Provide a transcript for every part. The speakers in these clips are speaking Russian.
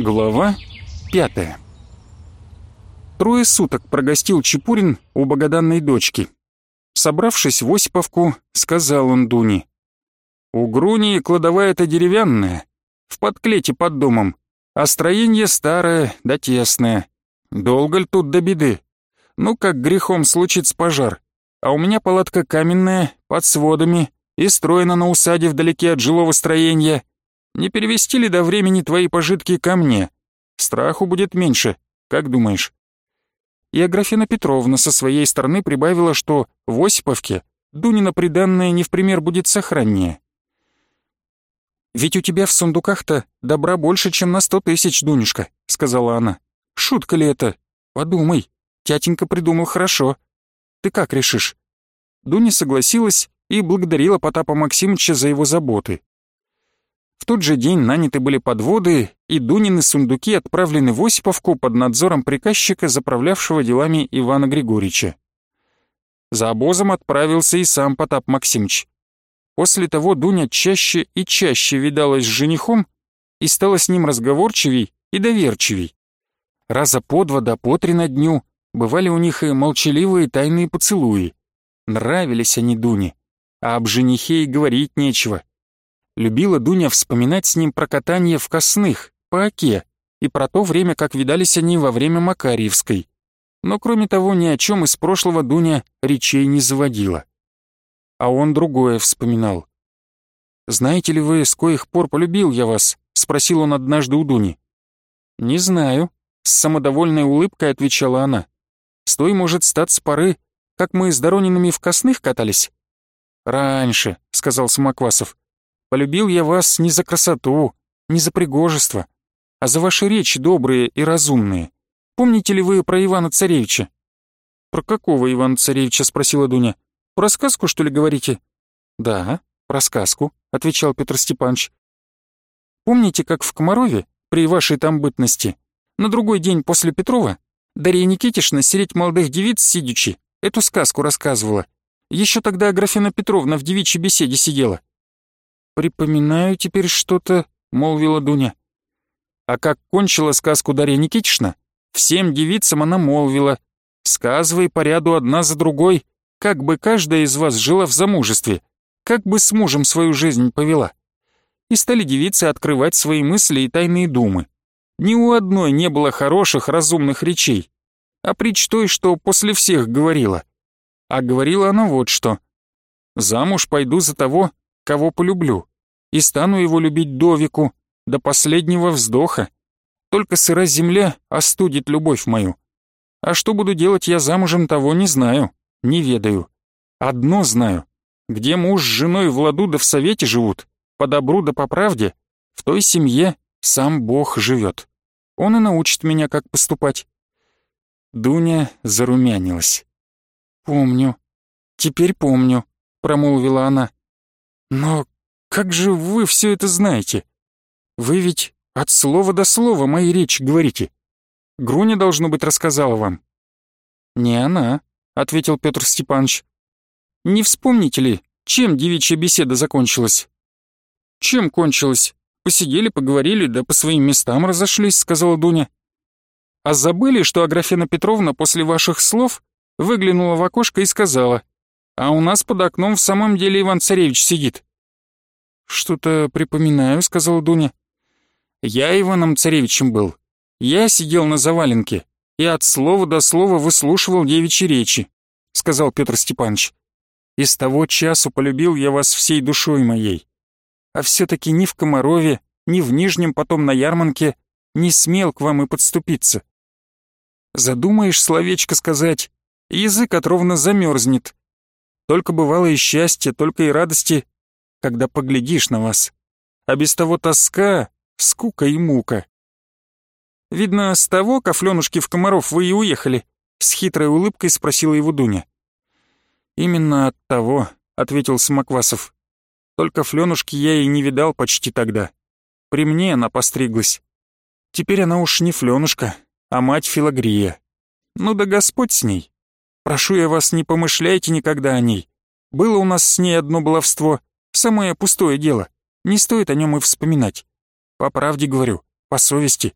Глава пятая. Трое суток прогостил Чепурин у богоданной дочки. Собравшись в Осиповку, сказал он Дуне. «У Груни кладовая-то деревянная, в подклете под домом, а строение старое да тесное. Долго ли тут до беды? Ну, как грехом случится пожар. А у меня палатка каменная, под сводами, и строена на усаде вдалеке от жилого строения. Не перевести ли до времени твои пожитки ко мне? Страху будет меньше, как думаешь?» И Аграфена Петровна со своей стороны прибавила, что в Осиповке Дунина приданное не в пример будет сохраннее. «Ведь у тебя в сундуках-то добра больше, чем на сто тысяч, Дунюшка», — сказала она. «Шутка ли это? Подумай, тятенька придумал хорошо. Ты как решишь?» Дуня согласилась и благодарила Потапа Максимовича за его заботы. В тот же день наняты были подводы, и Дунины сундуки отправлены в Осиповку под надзором приказчика, заправлявшего делами Ивана Григорьевича. За обозом отправился и сам Потап Максимович. После того Дуня чаще и чаще видалась с женихом и стала с ним разговорчивей и доверчивей. Раза по два до по три на дню бывали у них и молчаливые тайные поцелуи. Нравились они Дуне а об женихе и говорить нечего. Любила Дуня вспоминать с ним про катание в косных, по оке, и про то время, как видались они во время Макарьевской. Но кроме того, ни о чем из прошлого Дуня речей не заводила. А он другое вспоминал. «Знаете ли вы, с коих пор полюбил я вас?» — спросил он однажды у Дуни. «Не знаю», — с самодовольной улыбкой отвечала она. «С той, может, стать с поры, как мы с Доронинами в косных катались. «Раньше», — сказал Самоквасов. «Полюбил я вас не за красоту, не за пригожество, а за ваши речи добрые и разумные. Помните ли вы про Ивана Царевича?» «Про какого Ивана Царевича?» — спросила Дуня. «Про сказку, что ли, говорите?» «Да, про сказку», — отвечал Петр Степанович. «Помните, как в Комарове, при вашей там бытности, на другой день после Петрова, Дарья Никитишна, сереть молодых девиц сидячи, эту сказку рассказывала, еще тогда Аграфена Петровна в девичьей беседе сидела». «Припоминаю теперь что-то», — молвила Дуня. А как кончила сказку Дарья Никитична, всем девицам она молвила, «Сказывай по ряду одна за другой, как бы каждая из вас жила в замужестве, как бы с мужем свою жизнь повела». И стали девицы открывать свои мысли и тайные думы. Ни у одной не было хороших, разумных речей, а притч той, что после всех говорила. А говорила она вот что. «Замуж пойду за того, кого полюблю, и стану его любить до веку, до последнего вздоха. Только сыра земля остудит любовь мою. А что буду делать я замужем, того не знаю, не ведаю. Одно знаю, где муж с женой в ладу да в совете живут, по добру да по правде, в той семье сам Бог живет. Он и научит меня, как поступать». Дуня зарумянилась. «Помню. Теперь помню», — промолвила она. «Но как же вы все это знаете? Вы ведь от слова до слова мои речи говорите. Груня, должно быть, рассказала вам». «Не она», — ответил Петр Степанович. «Не вспомните ли, чем девичья беседа закончилась?» «Чем кончилась? Посидели, поговорили, да по своим местам разошлись», — сказала Дуня. «А забыли, что Аграфена Петровна после ваших слов выглянула в окошко и сказала, «А у нас под окном в самом деле Иван-Царевич сидит». «Что-то припоминаю», — сказала Дуня. «Я Иваном-Царевичем был. Я сидел на заваленке и от слова до слова выслушивал девичьи речи», — сказал Петр Степанович. «И с того часу полюбил я вас всей душой моей. А все-таки ни в Комарове, ни в Нижнем, потом на Ярманке не смел к вам и подступиться. Задумаешь словечко сказать, язык от ровно замерзнет. Только бывало и счастье, только и радости, когда поглядишь на вас. А без того тоска, скука и мука. Видно, с того, Кофленушки в Комаров вы и уехали, с хитрой улыбкой спросила его Дуня. Именно от того, ответил Самоквасов. Только Фленушки я и не видал почти тогда. При мне она постриглась. Теперь она уж не Фленушка, а мать Филагрия. Ну да Господь с ней. Прошу я вас, не помышляйте никогда о ней. Было у нас с ней одно баловство, самое пустое дело. Не стоит о нем и вспоминать. По правде говорю, по совести.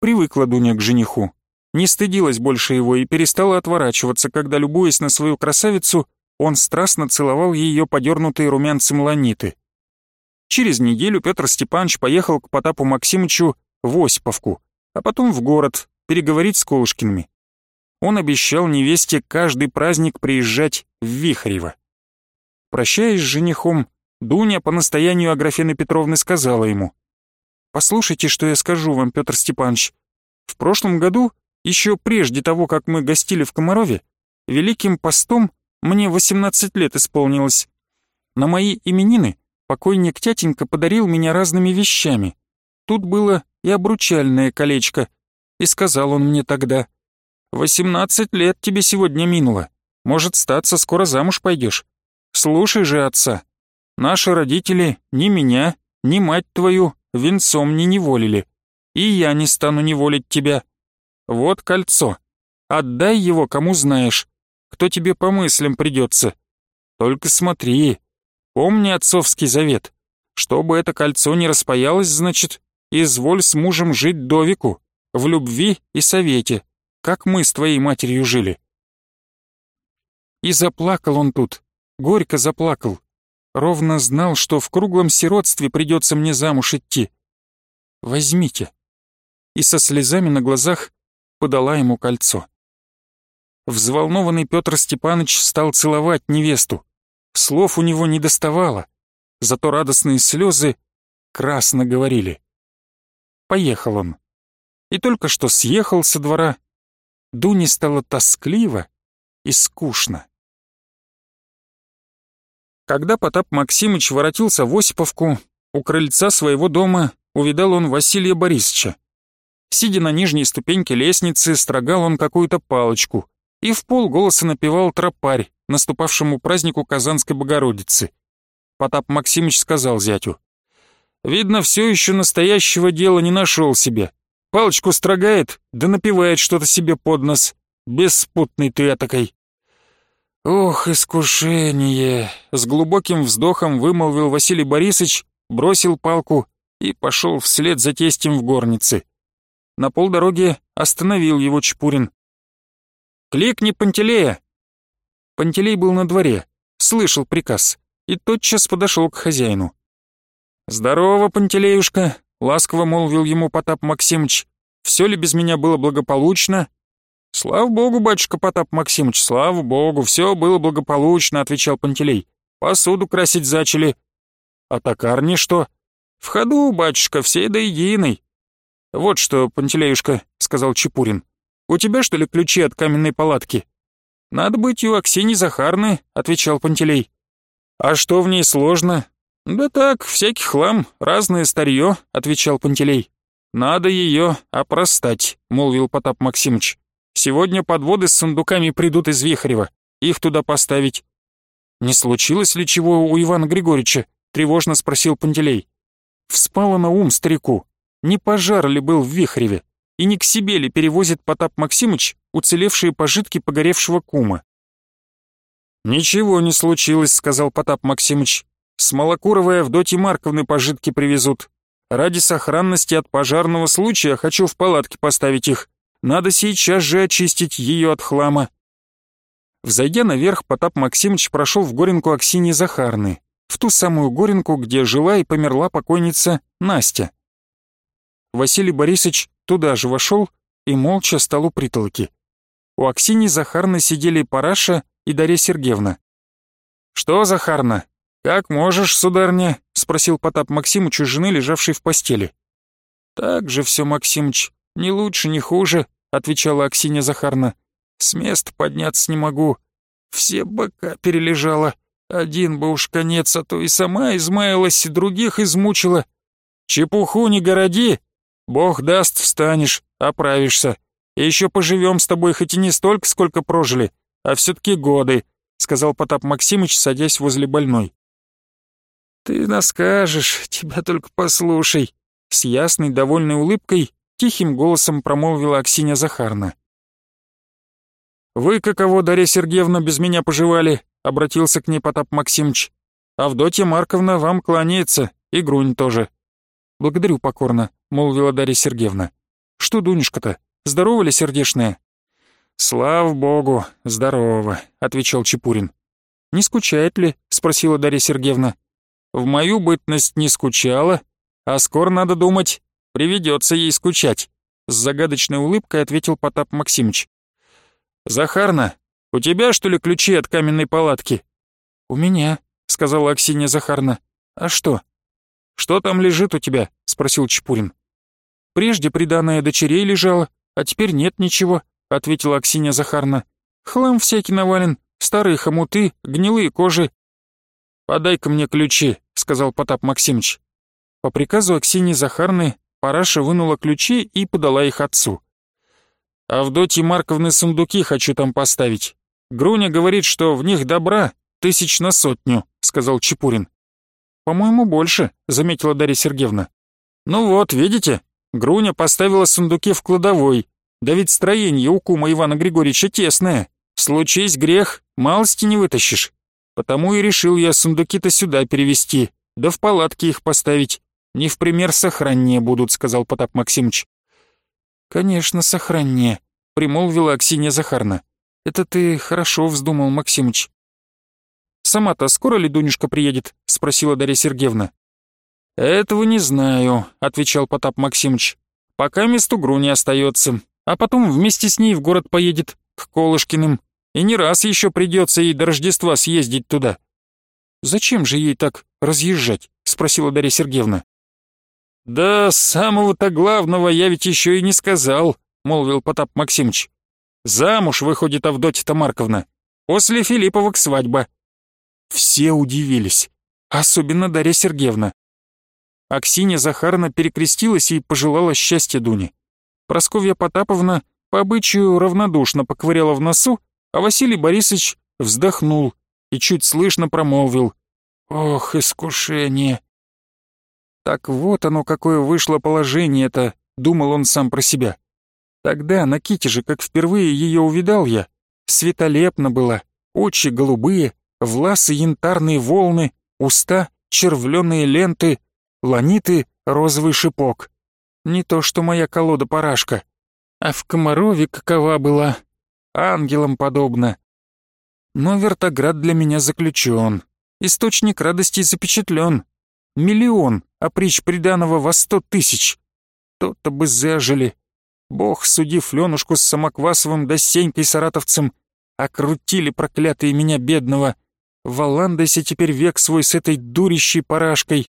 Привыкла Дуня к жениху, не стыдилась больше его и перестала отворачиваться, когда, любуясь на свою красавицу, он страстно целовал ее подернутые румянцем ланиты. Через неделю Петр Степанович поехал к Потапу Максимовичу в Осиповку, а потом в город переговорить с Колышкиными. Он обещал невесте каждый праздник приезжать в Вихарево. Прощаясь с женихом, Дуня по настоянию Аграфены Петровны сказала ему, «Послушайте, что я скажу вам, Петр Степанович. В прошлом году, еще прежде того, как мы гостили в Комарове, Великим постом мне 18 лет исполнилось. На мои именины покойник тятенька подарил меня разными вещами. Тут было и обручальное колечко, и сказал он мне тогда, «Восемнадцать лет тебе сегодня минуло, может, статься, скоро замуж пойдешь. Слушай же отца, наши родители ни меня, ни мать твою венцом не неволили, и я не стану неволить тебя. Вот кольцо, отдай его кому знаешь, кто тебе по мыслям придется. Только смотри, помни отцовский завет, чтобы это кольцо не распаялось, значит, изволь с мужем жить до веку, в любви и совете, как мы с твоей матерью жили. И заплакал он тут, горько заплакал. Ровно знал, что в круглом сиротстве придется мне замуж идти. Возьмите. И со слезами на глазах подала ему кольцо. Взволнованный Петр Степанович стал целовать невесту. Слов у него не доставало, зато радостные слезы красно говорили. Поехал он. И только что съехал со двора, Дуне стало тоскливо и скучно. Когда Потап Максимыч воротился в Осиповку, у крыльца своего дома увидал он Василия Борисовича. Сидя на нижней ступеньке лестницы, строгал он какую-то палочку и в полголоса напевал тропарь наступавшему празднику Казанской Богородицы. Потап Максимыч сказал зятю, «Видно, все еще настоящего дела не нашел себе. Палочку строгает, да напевает что-то себе под нос. Беспутный ты этакой». «Ох, искушение!» — с глубоким вздохом вымолвил Василий Борисович, бросил палку и пошел вслед за тестем в горнице. На полдороге остановил его Чпурин. «Кликни Пантелея!» Пантелей был на дворе, слышал приказ и тотчас подошел к хозяину. «Здорово, Пантелеюшка!» — ласково молвил ему Потап Максимыч. «Все ли без меня было благополучно?» «Слава богу, батюшка Потап Максимыч, слава богу, все было благополучно», — отвечал Пантелей. «Посуду красить зачали». «А токарни что?» «В ходу, батюшка, все до единой». «Вот что, Пантелеюшка», — сказал Чепурин. «У тебя, что ли, ключи от каменной палатки?» «Надо быть у Аксиньи Захарны», — отвечал Пантелей. «А что в ней сложно?» «Да так, всякий хлам, разное старье», — отвечал Пантелей. «Надо ее опростать», — молвил Потап Максимыч. Сегодня подводы с сундуками придут из Вихарева. Их туда поставить». «Не случилось ли чего у Ивана Григорьевича?» — тревожно спросил Пантелей. Вспало на ум старику. Не пожар ли был в Вихреве? И не к себе ли перевозит Потап Максимыч уцелевшие пожитки погоревшего кума? «Ничего не случилось», — сказал Потап Максимыч. «С Малокуровой Авдотьи Марковны пожитки привезут. Ради сохранности от пожарного случая хочу в палатке поставить их. Надо сейчас же очистить ее от хлама. Взойдя наверх, Потап Максимович прошел в горенку Аксиньи Захарны, в ту самую горенку, где жила и померла покойница Настя. Василий Борисович туда же вошел и молча стал у притолоки. У Аксиньи Захарны сидели Параша и Дарья Сергеевна. «Что, Захарна, как можешь, сударня?» — спросил Потап Максимыч у жены, лежавшей в постели. «Так же все, Максимыч, не лучше, не хуже», отвечала Аксинья Захарна. «С места подняться не могу. Все бока перележала. Один бы уж конец, а то и сама измаялась, и других измучила. Чепуху не городи. Бог даст, встанешь, оправишься. И еще поживем с тобой хоть и не столько, сколько прожили, а все-таки годы», сказал Потап Максимыч, садясь возле больной. «Ты нас скажешь, тебя только послушай», с ясной, довольной улыбкой Тихим голосом промолвила Аксинья Захарна. «Вы каково, Дарья Сергеевна, без меня поживали?» — обратился к ней Потап Максимыч. «Авдотья Марковна вам кланяется, и Грунь тоже». «Благодарю покорно», — молвила Дарья Сергеевна. Что Дунюшка-то, здорова ли сердешная?» «Слава богу, здорово», — отвечал Чепурин. «Не скучает ли?» — спросила Дарья Сергеевна. «В мою бытность не скучала, а скоро, надо думать, приведется ей скучать», — с загадочной улыбкой ответил Потап Максимыч. «Захарна, у тебя, что ли, ключи от каменной палатки?» «У меня», — сказала Аксинья Захарна. «А что?» «Что там лежит у тебя?» — спросил Чепурин. «Прежде приданное дочерей лежало, а теперь нет ничего», — ответила Аксинья Захарна. «Хлам всякий навален, старые хомуты, гнилые кожи». «Подай-ка мне ключи», — сказал Потап Максимыч. По приказу Аксиньи Захарны Параша вынула ключи и подала их отцу. «Авдотьи Марковны сундуки хочу там поставить. Груня говорит, что в них добра тысяч на сотню», — сказал Чепурин. «По-моему, больше», — заметила Дарья Сергеевна. «Ну вот, видите, Груня поставила сундуки в кладовой, да ведь строение у кума Ивана Григорьевича тесное. Случись грех, малости не вытащишь. Потому и решил я сундуки-то сюда перевести, да в палатке их поставить. Не в пример сохраннее будут, сказал Потап Максимыч. Конечно, сохраннее, примолвила Аксинья Захарна. Это ты хорошо вздумал, Максимыч. Сама-то скоро ли Дунюшка приедет? спросила Дарья Сергеевна. «Этого не знаю», — отвечал Потап Максимыч. «Пока месту Груни остается а потом вместе с ней в город поедет, к Колышкиным, и не раз еще придется ей до Рождества съездить туда. «Зачем же ей так разъезжать?» — спросила Дарья Сергеевна. «Да самого-то главного я ведь еще и не сказал», — молвил Потап Максимыч. «Замуж выходит Авдотья Марковна. После Филипповок свадьба». Все удивились, особенно Дарья Сергеевна. Аксинья Захаровна перекрестилась и пожелала счастья Дуне. Просковья Потаповна по обычаю равнодушно поковыряла в носу, а Василий Борисович вздохнул и чуть слышно промолвил. «Ох, искушение!» Так вот оно, какое вышло положение-то, думал он сам про себя. Тогда на Ките же, как впервые ее увидал я, светолепно была, очи голубые, власы янтарные волны, уста червленые ленты, ланиты розовый шипок. Не то что моя колода-парашка. А в Комарове какова была? Ангелам подобно. Но вертоград для меня заключен. Источник радости запечатлен. Миллион, а притч приданого во сто тысяч. То-то бы зажили. Бог, судив Ленушку с Самоквасовым да Сенькой Саратовцем, окрутили проклятые меня бедного. Валандайся теперь век свой с этой дурищей парашкой.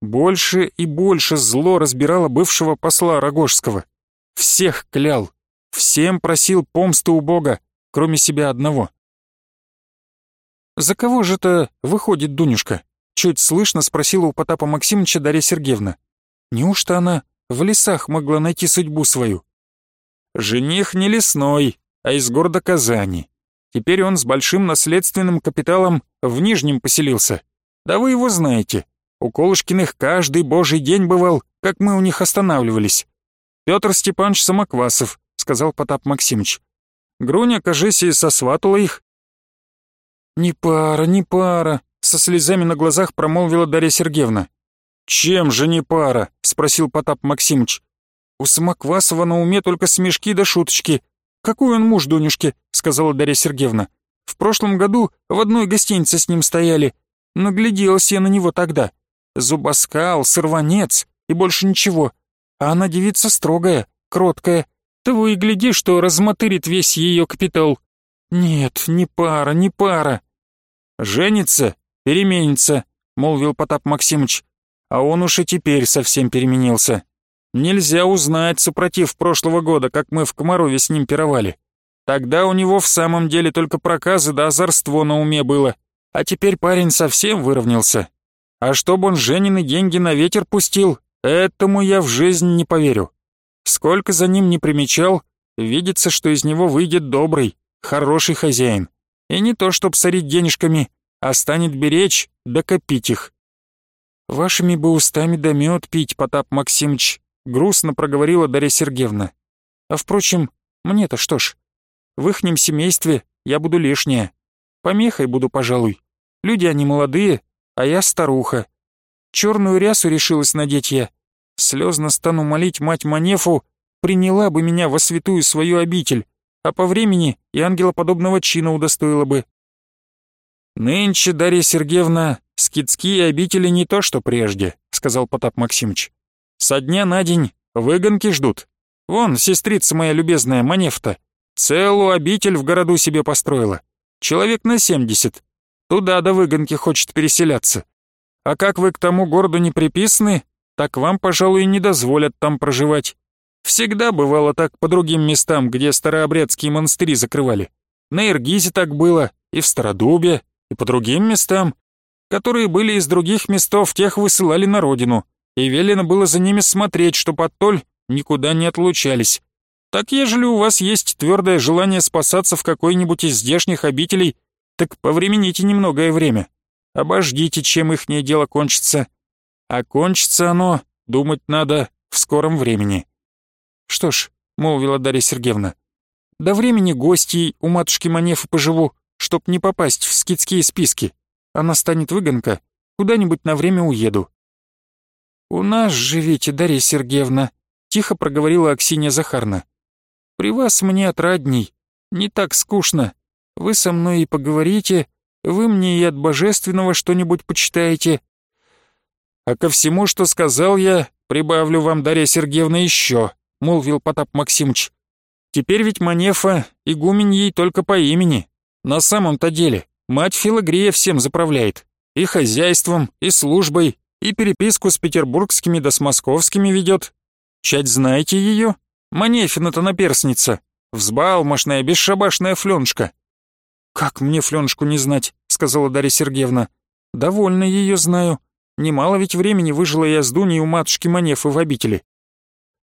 Больше и больше зло разбирало бывшего посла Рогожского. Всех клял, всем просил помсты у Бога, кроме себя одного. «За кого же это выходит Дунюшка?» Чуть слышно спросила у Потапа Максимовича Дарья Сергеевна. «Неужто она в лесах могла найти судьбу свою?» «Жених не лесной, а из города Казани. Теперь он с большим наследственным капиталом в Нижнем поселился. Да вы его знаете. У Колышкиных каждый божий день бывал, как мы у них останавливались. Петр Степанович Самоквасов, сказал Потап Максимыч. Груня, кажись, и сосватала их. «Не пара, не пара», — со слезами на глазах промолвила Дарья Сергеевна. «Чем же не пара?» — спросил Потап Максимыч. «У Самоквасова на уме только смешки да шуточки. Какой он муж Дунюшки?» — сказала Дарья Сергеевна. «В прошлом году в одной гостинице с ним стояли. Нагляделась я на него тогда зубоскал, сорванец и больше ничего. А она девица строгая, кроткая. Того и гляди, что размотырит весь ее капитал. Нет, не пара, не пара. Женится, переменится, молвил Потап Максимыч. А он уж и теперь совсем переменился. Нельзя узнать, супротив прошлого года, как мы в Комарове с ним пировали. Тогда у него в самом деле только проказы да озорство на уме было. А теперь парень совсем выровнялся. А чтобы он Женины деньги на ветер пустил, этому я в жизнь не поверю. Сколько за ним не примечал, видится, что из него выйдет добрый, хороший хозяин. И не то, чтоб сорить денежками, а станет беречь да копить их. «Вашими бы устами да мед пить, Потап Максимыч», — грустно проговорила Дарья Сергеевна. «А впрочем, мне-то что ж, в ихнем семействе я буду лишняя. Помехой буду, пожалуй. Люди они молодые, а я старуха. Черную рясу решилась надеть я. слезно стану молить мать Манефу, приняла бы меня во святую свою обитель, а по времени и ангелоподобного чина удостоила бы. «Нынче, Дарья Сергеевна, скидские обители не то, что прежде», — сказал Потап Максимыч. «Со дня на день выгонки ждут. Вон, сестрица моя любезная, Манефта, целую обитель в городу себе построила. Человек на семьдесят. Туда до выгонки хочет переселяться. А как вы к тому городу не приписаны, так вам, пожалуй, не дозволят там проживать. Всегда бывало так по другим местам, где старообрядские монастыри закрывали. На Иргизе так было, и в Стародубе, и по другим местам. Которые были из других местов, тех высылали на родину, и велено было за ними смотреть, чтоб оттоль никуда не отлучались. Так ежели у вас есть твердое желание спасаться в какой-нибудь из здешних обителей, так повремените немногое время. Обождите, чем ихнее дело кончится. А кончится оно, думать надо, в скором времени. Что ж, молвила Дарья Сергеевна, до времени гостей у матушки Манефы поживу, чтоб не попасть в скидские списки. Она станет выгонка, куда-нибудь на время уеду. «У нас живите, Дарья Сергеевна», — тихо проговорила Аксинья Захарна. «При вас мне отрадней, не так скучно. Вы со мной и поговорите, вы мне и от божественного что-нибудь почитаете. А ко всему, что сказал я, прибавлю вам, Дарья Сергеевна, еще», — молвил Потап Максимыч. «Теперь ведь Манефа игумен ей только по имени. На самом-то деле, мать Филагрия всем заправляет. И хозяйством, и службой, и переписку с петербургскими да с московскими ведет. Чать знаете ее? Манефина-то наперсница. Взбалмошная, бесшабашная фленушка. «Как мне фленушку не знать?» — сказала Дарья Сергеевна. «Довольно ее знаю. Немало ведь времени выжила я с Дуней у матушки Манефы в обители».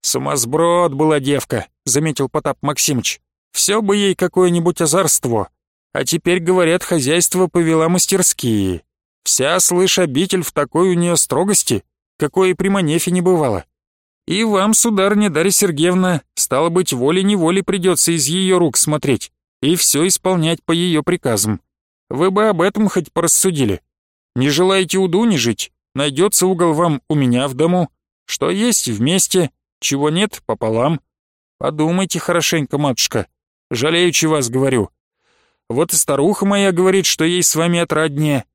«Сумасброд была девка», — заметил Потап Максимыч. «Все бы ей какое-нибудь озорство. А теперь, говорят, хозяйство повела мастерские. Вся, слышь, обитель в такой у нее строгости, какой и при Манефе не бывало. И вам, сударыня Дарья Сергеевна, стало быть, волей-неволей придется из ее рук смотреть и все исполнять по ее приказам. Вы бы об этом хоть порассудили. Не желаете у Дуни жить? Найдется угол вам у меня в дому. Что есть вместе, чего нет пополам. Подумайте хорошенько, матушка. Жалеючи вас, говорю. Вот и старуха моя говорит, что ей с вами отраднее.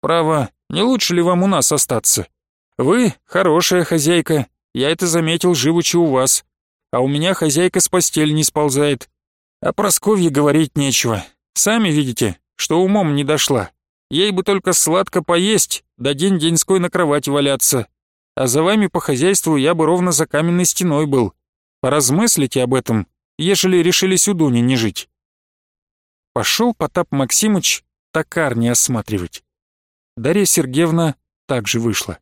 Право, не лучше ли вам у нас остаться? Вы хорошая хозяйка, я это заметил, живучи у вас. А у меня хозяйка с постель не сползает. О Просковье говорить нечего. Сами видите, что умом не дошла. Ей бы только сладко поесть, да день-деньской на кровати валяться. А за вами по хозяйству я бы ровно за каменной стеной был. Поразмыслите об этом, ежели решились у Дуни не жить. Пошел Потап Максимыч токарни осматривать. Дарья Сергеевна также вышла.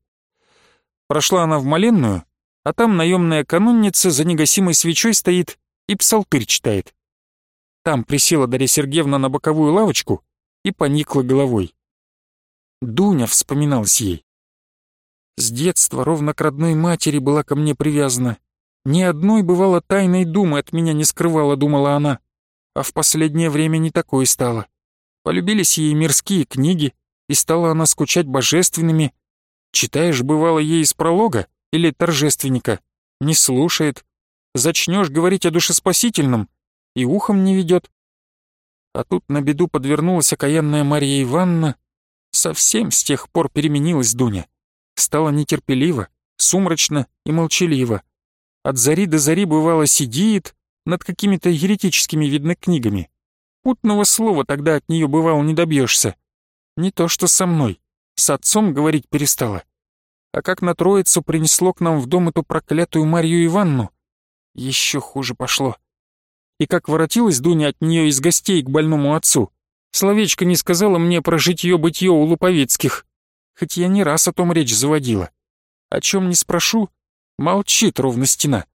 Прошла она в Маленную, а там наемная канонница за негасимой свечой стоит и псалтырь читает. Там присела Дарья Сергеевна на боковую лавочку и поникла головой. Дуня вспоминалась ей. С детства ровно к родной матери была ко мне привязана. Ни одной, бывало, тайной думы от меня не скрывала, думала она. А в последнее время не такой стало. Полюбились ей мирские книги, и стала она скучать божественными. Читаешь, бывало, ей из пролога или торжественника, не слушает. Зачнешь говорить о душеспасительном, и ухом не ведет. А тут на беду подвернулась окаянная Мария Ивановна. Совсем с тех пор переменилась Дуня. Стала нетерпелива, сумрачно и молчалива. От зари до зари бывало сидит над какими-то еретическими, видно, книгами. Путного слова тогда от нее бывало не добьешься. Не то что со мной. С отцом говорить перестала. А как на троицу принесло к нам в дом эту проклятую Марию Ивановну, еще хуже пошло. И как воротилась Дуня от нее из гостей к больному отцу, словечко не сказала мне про житье-бытье у Луповицких, хоть я не раз о том речь заводила. О чем не спрошу, молчит ровно стена.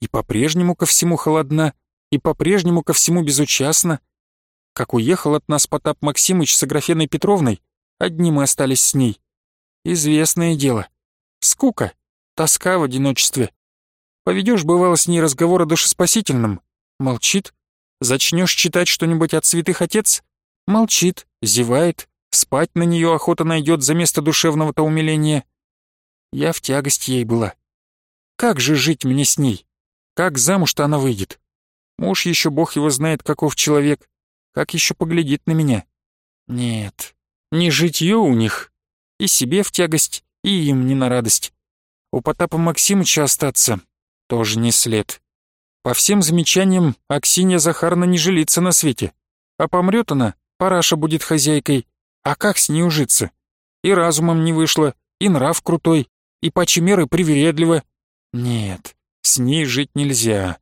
И по-прежнему ко всему холодна, и по-прежнему ко всему безучастна. Как уехал от нас Потап Максимыч с Аграфеной Петровной, одни мы остались с ней. Известное дело. Скука, тоска в одиночестве. Поведешь, бывало, с ней разговор о душеспасительном, Молчит. Зачнешь читать что-нибудь от святых отец? Молчит, зевает, спать на нее охота найдет за место душевного-то умиления. Я в тягость ей была. Как же жить мне с ней? Как замуж-то она выйдет? Муж еще бог его знает, каков человек. Как еще поглядит на меня? Нет, не житье у них. И себе в тягость, и им не на радость. У Потапа Максимыча остаться тоже не след. По всем замечаниям, Аксинья Захаровна не жилится на свете. А помрет она, параша будет хозяйкой. А как с ней ужиться? И разумом не вышло, и нрав крутой, и пачи меры привередлива. Нет, с ней жить нельзя.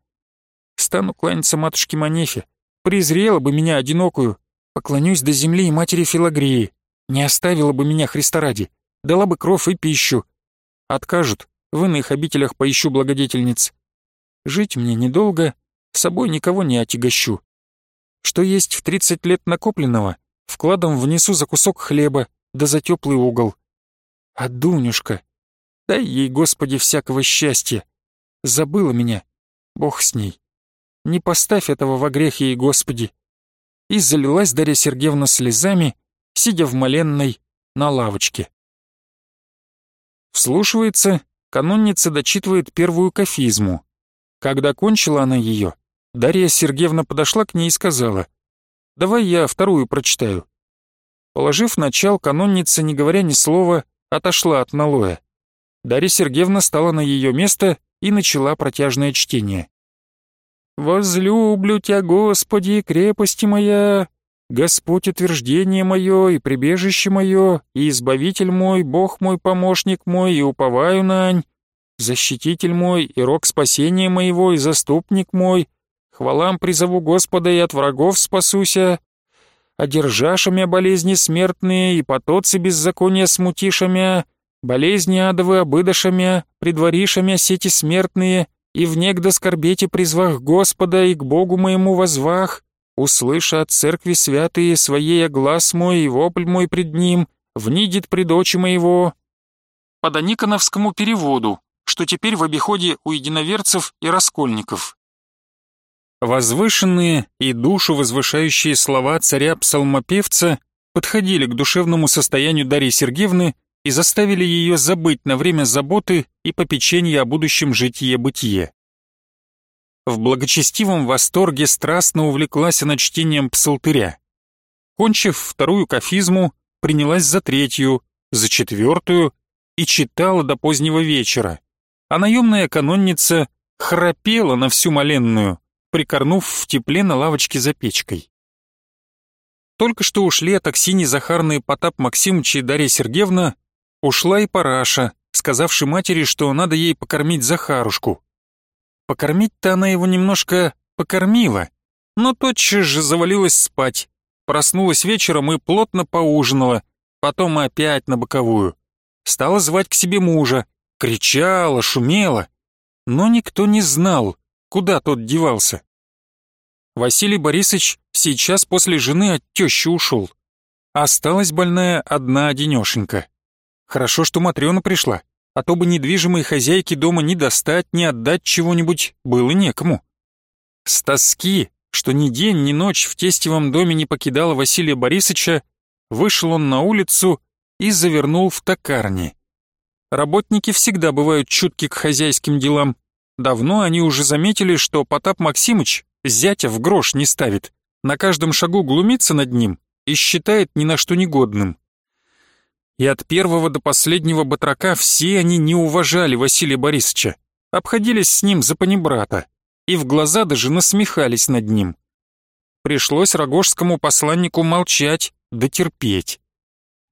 Стану кланяться матушке Манефе. Презрела бы меня одинокую. Поклонюсь до земли и матери Филагрии. Не оставила бы меня Христа ради. Дала бы кровь и пищу. Откажут, в иных обителях поищу благодетельниц. Жить мне недолго, с собой никого не отягощу. Что есть в тридцать лет накопленного, вкладом внесу за кусок хлеба, да за теплый угол. А Дунюшка, дай ей, Господи, всякого счастья. Забыла меня, Бог с ней. Не поставь этого во грех ей, Господи. И залилась Дарья Сергеевна слезами, сидя в моленной на лавочке. Вслушивается, канонница дочитывает первую кафизму. Когда кончила она ее, Дарья Сергеевна подошла к ней и сказала, «Давай я вторую прочитаю». Положив начал, канонница, не говоря ни слова, отошла от налоя. Дарья Сергеевна стала на ее место и начала протяжное чтение. «Возлюблю тебя, Господи, крепости моя, Господь утверждение мое и прибежище мое, и избавитель мой, Бог мой, помощник мой, и уповаю нань, защититель мой и рог спасения моего и заступник мой, хвалам призову Господа и от врагов спасуся, одержашамя болезни смертные и потоцы беззакония смутишамя, болезни адовы обыдашамя, предваришамя сети смертные, и в негда скорбете призвах Господа и к Богу моему возвах, услыша от церкви святые своей глаз мой и вопль мой пред ним, внидит пред очи моего». По Даниконовскому переводу что теперь в обиходе у единоверцев и раскольников. Возвышенные и душу возвышающие слова царя-псалмопевца подходили к душевному состоянию Дарьи Сергеевны и заставили ее забыть на время заботы и попечения о будущем житие-бытие. В благочестивом восторге страстно увлеклась она чтением псалтыря. Кончив вторую кафизму, принялась за третью, за четвертую и читала до позднего вечера а наемная канонница храпела на всю моленную, прикорнув в тепле на лавочке за печкой. Только что ушли от Аксини Захарны Потап Максимович и Дарья Сергеевна, ушла и Параша, сказавши матери, что надо ей покормить Захарушку. Покормить-то она его немножко покормила, но тотчас же завалилась спать, проснулась вечером и плотно поужинала, потом опять на боковую. Стала звать к себе мужа, кричала, шумела, но никто не знал, куда тот девался. Василий Борисович сейчас после жены от тещи ушел. Осталась больная одна одинешенька. Хорошо, что Матрёна пришла, а то бы недвижимой хозяйке дома ни достать, ни отдать чего-нибудь было некому. С тоски, что ни день, ни ночь в тестевом доме не покидала Василия Борисовича, вышел он на улицу и завернул в токарни. Работники всегда бывают чутки к хозяйским делам. Давно они уже заметили, что Потап Максимыч зятя в грош не ставит, на каждом шагу глумится над ним и считает ни на что негодным. И от первого до последнего батрака все они не уважали Василия Борисовича, обходились с ним за панибрата и в глаза даже насмехались над ним. Пришлось рогожскому посланнику молчать, дотерпеть.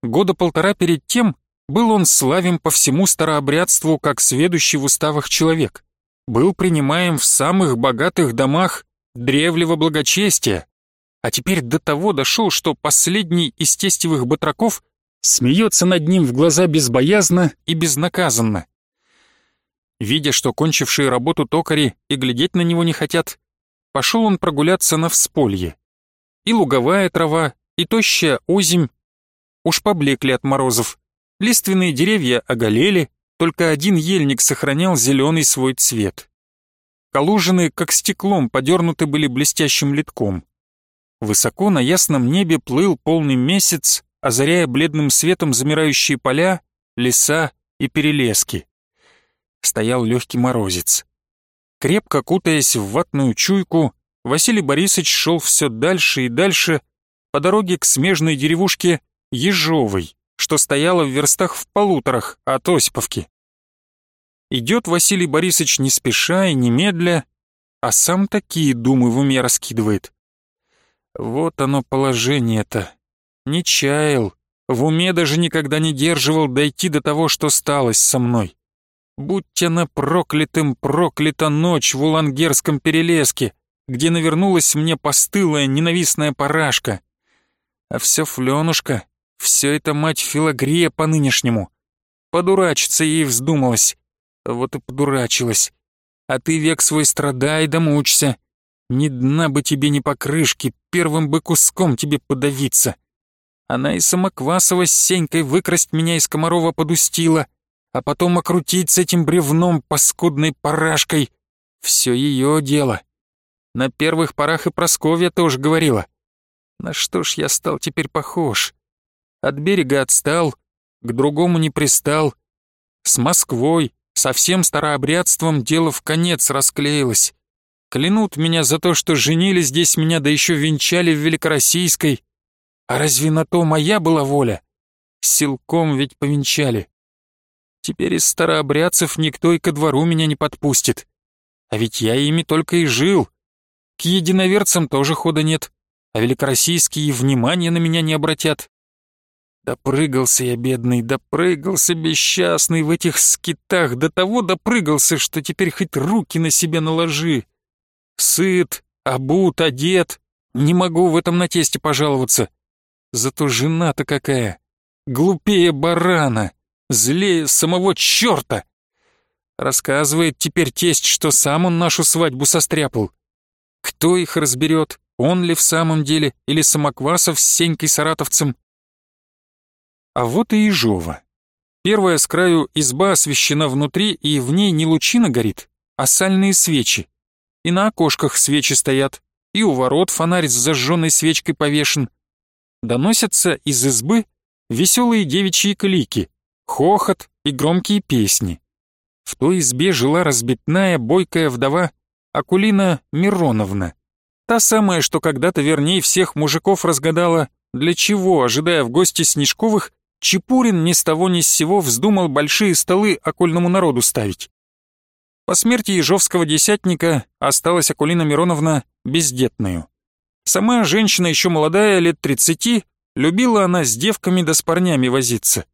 Года полтора перед тем был он славен по всему старообрядству как сведущий в уставах человек. Был принимаем в самых богатых домах древлего благочестия. А теперь до того дошел, что последний из тестевых батраков смеется над ним в глаза безбоязно и безнаказанно. Видя, что кончившие работу токари и глядеть на него не хотят, пошел он прогуляться на всполье. И луговая трава, и тощая озимь уж поблекли от морозов. Лиственные деревья оголели, только один ельник сохранял зеленый свой цвет. Калужины, как стеклом, подернуты были блестящим литком. Высоко на ясном небе плыл полный месяц, озаряя бледным светом замирающие поля, леса и перелески. стоял легкий морозец. Крепко кутаясь в ватную чуйку, Василий Борисович шел все дальше и дальше по дороге к смежной деревушке Ежовой, что стояла в верстах в полуторах от Осиповки. Идет Василий Борисович не спеша и немедля, а сам такие думы в уме раскидывает. Вот оно положение-то. Не чаял, в уме даже никогда не держивал дойти до того, что сталось со мной. Будь она проклятым проклята ночь в Улангерском перелеске, где навернулась мне постылая ненавистная парашка. А все Фленушка, все это мать Филагрия по-нынешнему. Подурачиться ей вздумалась. Вот и подурачилась. А ты век свой страдай да мучься. Ни дна бы тебе, ни покрышки, первым бы куском тебе подавиться. Она и Самоквасова с Сенькой выкрасть меня из Комарова подустила, а потом окрутить с этим бревном паскудной парашкой. Все ее дело. На первых порах и Просковья тоже говорила. На что ж я стал теперь похож? От берега отстал, к другому не пристал. С Москвой, со всем старообрядством дело в конец расклеилось. Клянут меня за то, что женили здесь меня, да еще венчали в Великороссийской. А разве на то моя была воля? Силком ведь повенчали. Теперь из старообрядцев никто и ко двору меня не подпустит. А ведь я ими только и жил. К единоверцам тоже хода нет, а великороссийские внимания на меня не обратят. Допрыгался я, бедный, допрыгался бесчастный в этих скитах, до того допрыгался, что теперь хоть руки на себя наложи. Сыт, обут, одет, не могу в этом на тесте пожаловаться. Зато жена-то какая, глупее барана, злее самого черта. Рассказывает теперь тесть, что сам он нашу свадьбу состряпал. Кто их разберет, он ли в самом деле, или Самоквасов с Сенькой-саратовцем? А вот и Ежова. Первая с краю изба освещена внутри, и в ней не лучина горит, а сальные свечи. И на окошках свечи стоят, и у ворот фонарь с зажженной свечкой повешен. Доносятся из избы веселые девичьи клики, хохот и громкие песни. В той избе жила разбитная, бойкая вдова Акулина Мироновна. Та самая, что когда-то вернее всех мужиков разгадала, для чего, ожидая в гости Снежковых, Чепурин ни с того ни с сего вздумал большие столы окольному народу ставить. По смерти ежовского десятника осталась Акулина Мироновна бездетную. Сама женщина еще молодая, лет тридцати, любила она с девками да с парнями возиться.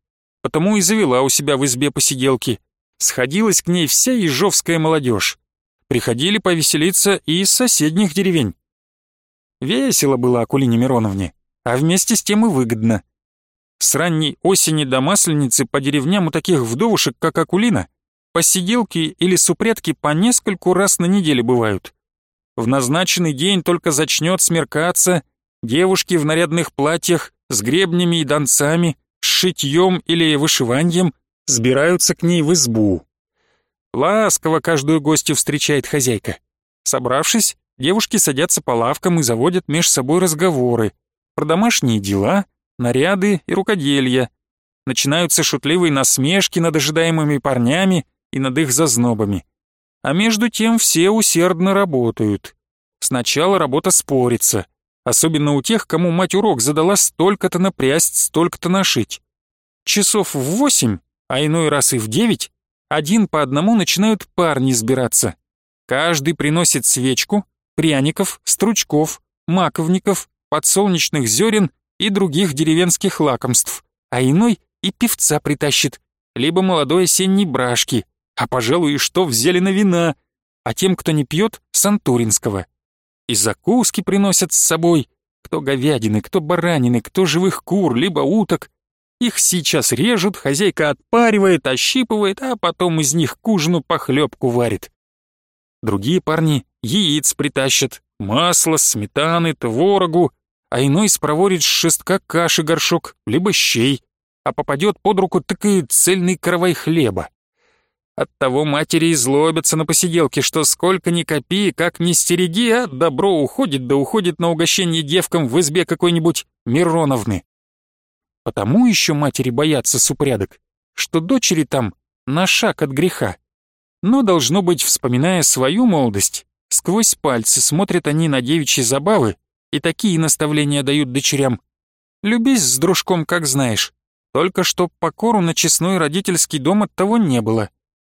Потому и завела у себя в избе посиделки. Сходилась к ней вся ежовская молодежь. Приходили повеселиться и из соседних деревень. Весело было Акулине Мироновне, а вместе с тем и выгодно. С ранней осени до масленицы по деревням у таких вдовушек, как Акулина, посиделки или супрятки по нескольку раз на неделю бывают. В назначенный день только зачнет смеркаться, девушки в нарядных платьях с гребнями и донцами, с шитьем или вышиванием сбираются к ней в избу. Ласково каждую гостью встречает хозяйка. Собравшись, девушки садятся по лавкам и заводят меж собой разговоры про домашние дела — наряды и рукоделья. Начинаются шутливые насмешки над ожидаемыми парнями и над их зазнобами. А между тем все усердно работают. Сначала работа спорится, особенно у тех, кому мать урок задала столько-то напрясть, столько-то нашить. Часов в восемь, а иной раз и в девять, один по одному начинают парни сбираться. Каждый приносит свечку, пряников, стручков, маковников, подсолнечных зерен и других деревенских лакомств, а иной и певца притащит, либо молодой осенней брашки, а, пожалуй, и что взяли на вина, а тем, кто не пьет, сантуринского. И закуски приносят с собой, кто говядины, кто баранины, кто живых кур, либо уток. Их сейчас режут, хозяйка отпаривает, ощипывает, а потом из них к ужину похлебку варит. Другие парни яиц притащат, масло, сметаны, творогу, а иной спроворит с шестка каши горшок, либо щей, а попадет под руку так цельный каравай хлеба. Оттого матери и злобятся на посиделке, что сколько ни копи, как ни стереги, а добро уходит да уходит на угощение девкам в избе какой-нибудь Мироновны. Потому еще матери боятся супрядок, что дочери там на шаг от греха. но, должно быть, вспоминая свою молодость, сквозь пальцы смотрят они на девичьи забавы и такие наставления дают дочерям. Любись с дружком, как знаешь. Только что покору на честной родительский дом от того не было.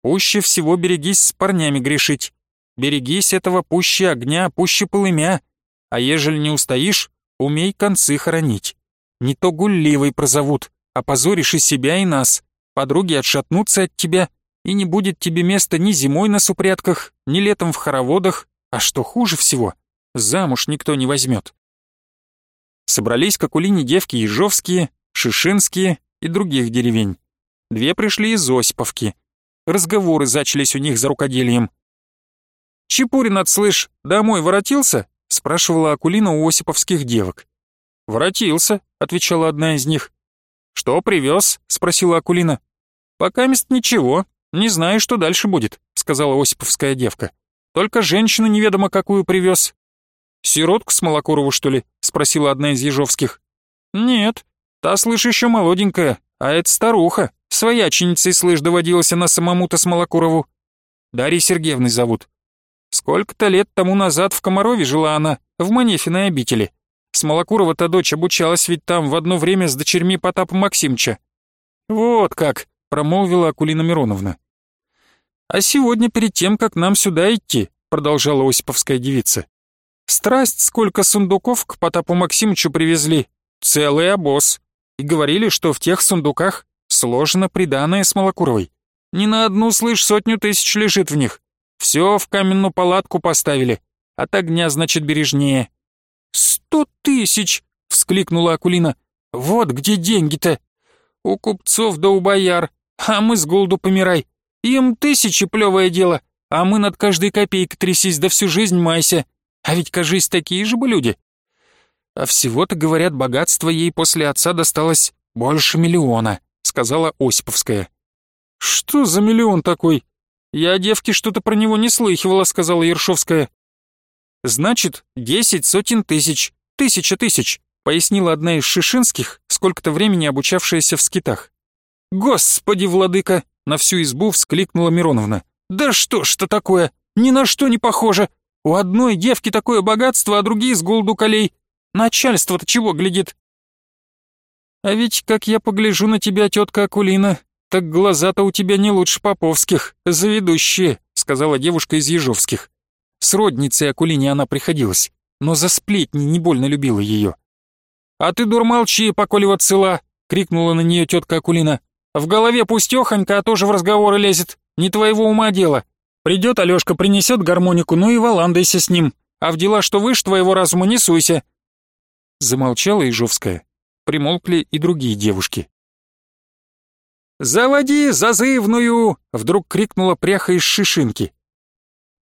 Пуще всего берегись с парнями грешить. Берегись этого пуще огня, пуще полымя. А ежели не устоишь, умей концы хоронить. Не то гулливой прозовут, опозоришь и себя, и нас. Подруги отшатнутся от тебя, и не будет тебе места ни зимой на супрятках, ни летом в хороводах, а что хуже всего, замуж никто не возьмет. Собрались к Акулине девки ежовские, шишинские и других деревень. Две пришли из Осиповки. Разговоры зачались у них за рукоделием. «Чепурин, отслышь, домой воротился?» — спрашивала Акулина у осиповских девок. «Воротился», — отвечала одна из них. «Что привез?» — спросила Акулина. «Пока мест ничего, не знаю, что дальше будет», — сказала осиповская девка. «Только женщину неведомо какую привез». «Сиротку с Малокурову, что ли?» — спросила одна из ежовских. «Нет, та, слышь, еще молоденькая, а это старуха. Свояченицей, слышь, доводилась она самому-то с Малокурову. Дарьей Сергеевной зовут. Сколько-то лет тому назад в Комарове жила она, в Манефиной обители. С Малокурова-то дочь обучалась ведь там в одно время с дочерьми Потапа Максимча. Вот как, промолвила Акулина Мироновна. А сегодня перед тем, как нам сюда идти, продолжала Осиповская девица, Страсть, сколько сундуков к Потапу Максимовичу привезли. Целый обоз. И говорили, что в тех сундуках сложено приданное с Малокуровой. Ни на одну, слышь, сотню тысяч лежит в них. Все в каменную палатку поставили. От огня, значит, бережнее. «Сто тысяч!» — вскликнула Акулина. «Вот где деньги-то! У купцов да у бояр, а мы с голоду помирай. Им тысячи плевое дело, а мы над каждой копейкой трясись да всю жизнь майся. А ведь, кажись, такие же бы люди. А всего-то, говорят, богатство ей после отца досталось больше миллиона, сказала Осиповская. Что за миллион такой? Я о девке что-то про него не слыхивала, сказала Ершовская. Значит, десять сотен тысяч, тысяча тысяч, пояснила одна из шишинских, сколько-то времени обучавшаяся в скитах. Господи, владыка, на всю избу вскликнула Мироновна. Да что ж это такое? Ни на что не похоже. У одной девки такое богатство, а другие с голоду колей. Начальство-то чего глядит? А ведь, как я погляжу на тебя, тетка Акулина, так глаза-то у тебя не лучше поповских, заведущие, сказала девушка из Ежовских. С родницей Акулине она приходилась, но за сплетни не больно любила ее. «А ты, дур, молчи, поколе вот цела!» — крикнула на нее тетка Акулина. «В голове пустехонька, а тоже в разговоры лезет. Не твоего ума дело. Придет Алешка, принесет гармонику, ну и валандайся с ним. А в дела, что выше твоего разума, не суйся». Замолчала Ижовская. Примолкли и другие девушки. «Заводи зазывную!» — вдруг крикнула пряха из шишинки.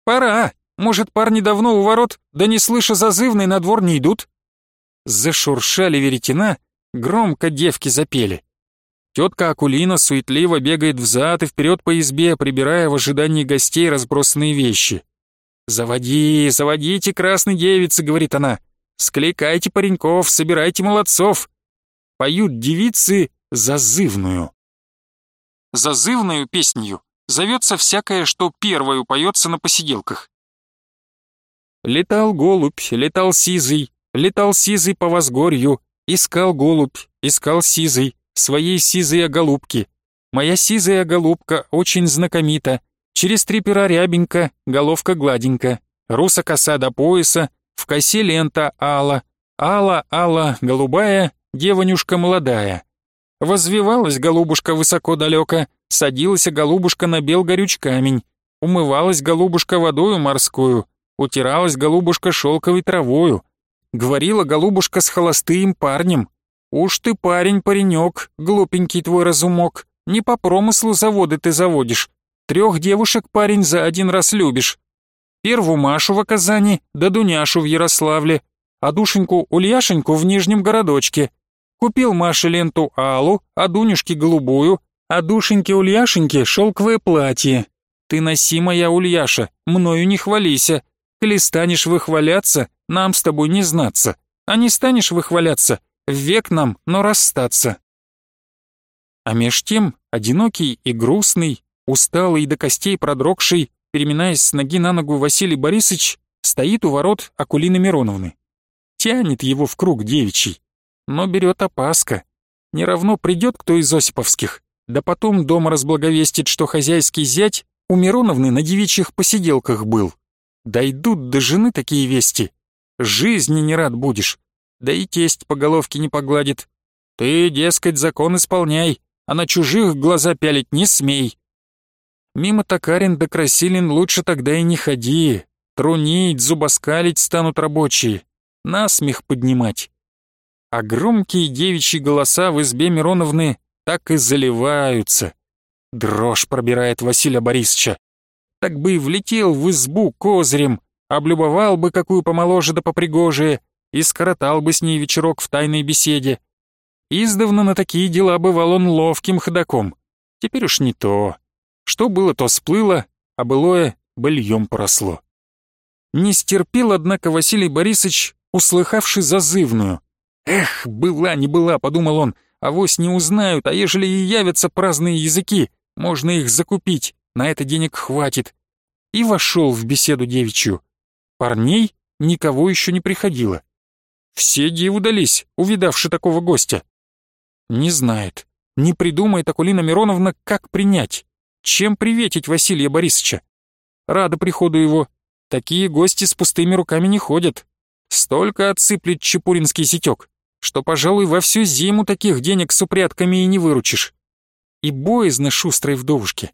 «Пора! Может, парни давно у ворот, да не слыша зазывной на двор не идут?» Зашуршали веретена, громко девки запели. Тетка Акулина суетливо бегает взад и вперед по избе, прибирая в ожидании гостей разбросанные вещи. «Заводи, заводите, красные девицы», — говорит она. «Скликайте пареньков, собирайте молодцов». Поют девицы зазывную. Зазывную песнью зовется всякое, что первою поется на посиделках. Летал голубь, летал сизый, летал сизый по возгорью, искал голубь, искал сизый, своей сизой голубки. Моя сизая голубка очень знакомита. Через три пера рябенька, головка гладенька. Руса коса до пояса, в косе лента. Ала, ала, голубая, девонюшка молодая. Возвивалась голубушка высоко-далеко, садилась голубушка на бел горюч камень. Умывалась голубушка водою морскую, утиралась голубушка шелковой травою. Говорила голубушка с холостым парнем, «Уж ты парень, паренек, глупенький твой разумок, не по промыслу заводы ты заводишь. Трех девушек, парень, за один раз любишь. Первую Машу в Казани, да Дуняшу в Ярославле, а Душеньку Ульяшеньку в Нижнем городочке. Купил Маше ленту Алу, а Дунюшке голубую, а Душеньке Ульяшеньке шелковое платье. Ты носи, моя Ульяша, мною не хвалися. Коли станешь выхваляться, нам с тобой не знаться. А не станешь выхваляться, Век нам, но расстаться. А меж тем, одинокий и грустный, Усталый до костей продрогший, переминаясь с ноги на ногу Василий Борисович, стоит у ворот Акулины Мироновны. Тянет его в круг девичий, но берет опаска. Не равно придет кто из Осиповских, да потом дома разблаговестит, что хозяйский зять у Мироновны на девичьих посиделках был. Дойдут до жены такие вести. Жизни не рад будешь. Да и тесть по головке не погладит. Ты, дескать, закон исполняй, а на чужих глаза пялить не смей. Мимо Токарин да Красилин лучше тогда и не ходи. Трунить, зубоскалить станут рабочие. Насмех поднимать. А громкие девичьи голоса в избе Мироновны так и заливаются. Дрожь пробирает Василия Борисовича. Так бы и влетел в избу козырем, облюбовал бы какую помоложе да попригожее и скоротал бы с ней вечерок в тайной беседе. Издавна на такие дела бывал он ловким ходаком. Теперь уж не то. Что было, то сплыло, а былое быльем поросло. Не стерпел, однако, Василий Борисович, услыхавший зазывную. «Эх, была не была», — подумал он, — «авось не узнают, а ежели и явятся праздные языки, можно их закупить, на это денег хватит». И вошел в беседу девичью. Парней никого еще не приходило. Все диву дались, увидавши такого гостя. Не знает, не придумает Акулина Мироновна, как принять, чем приветить Василия Борисовича. Рада приходу его. Такие гости с пустыми руками не ходят. Столько отсыплет чепуринский сетек, что, пожалуй, во всю зиму таких денег с упрятками и не выручишь. И боязно шустрой вдовушке.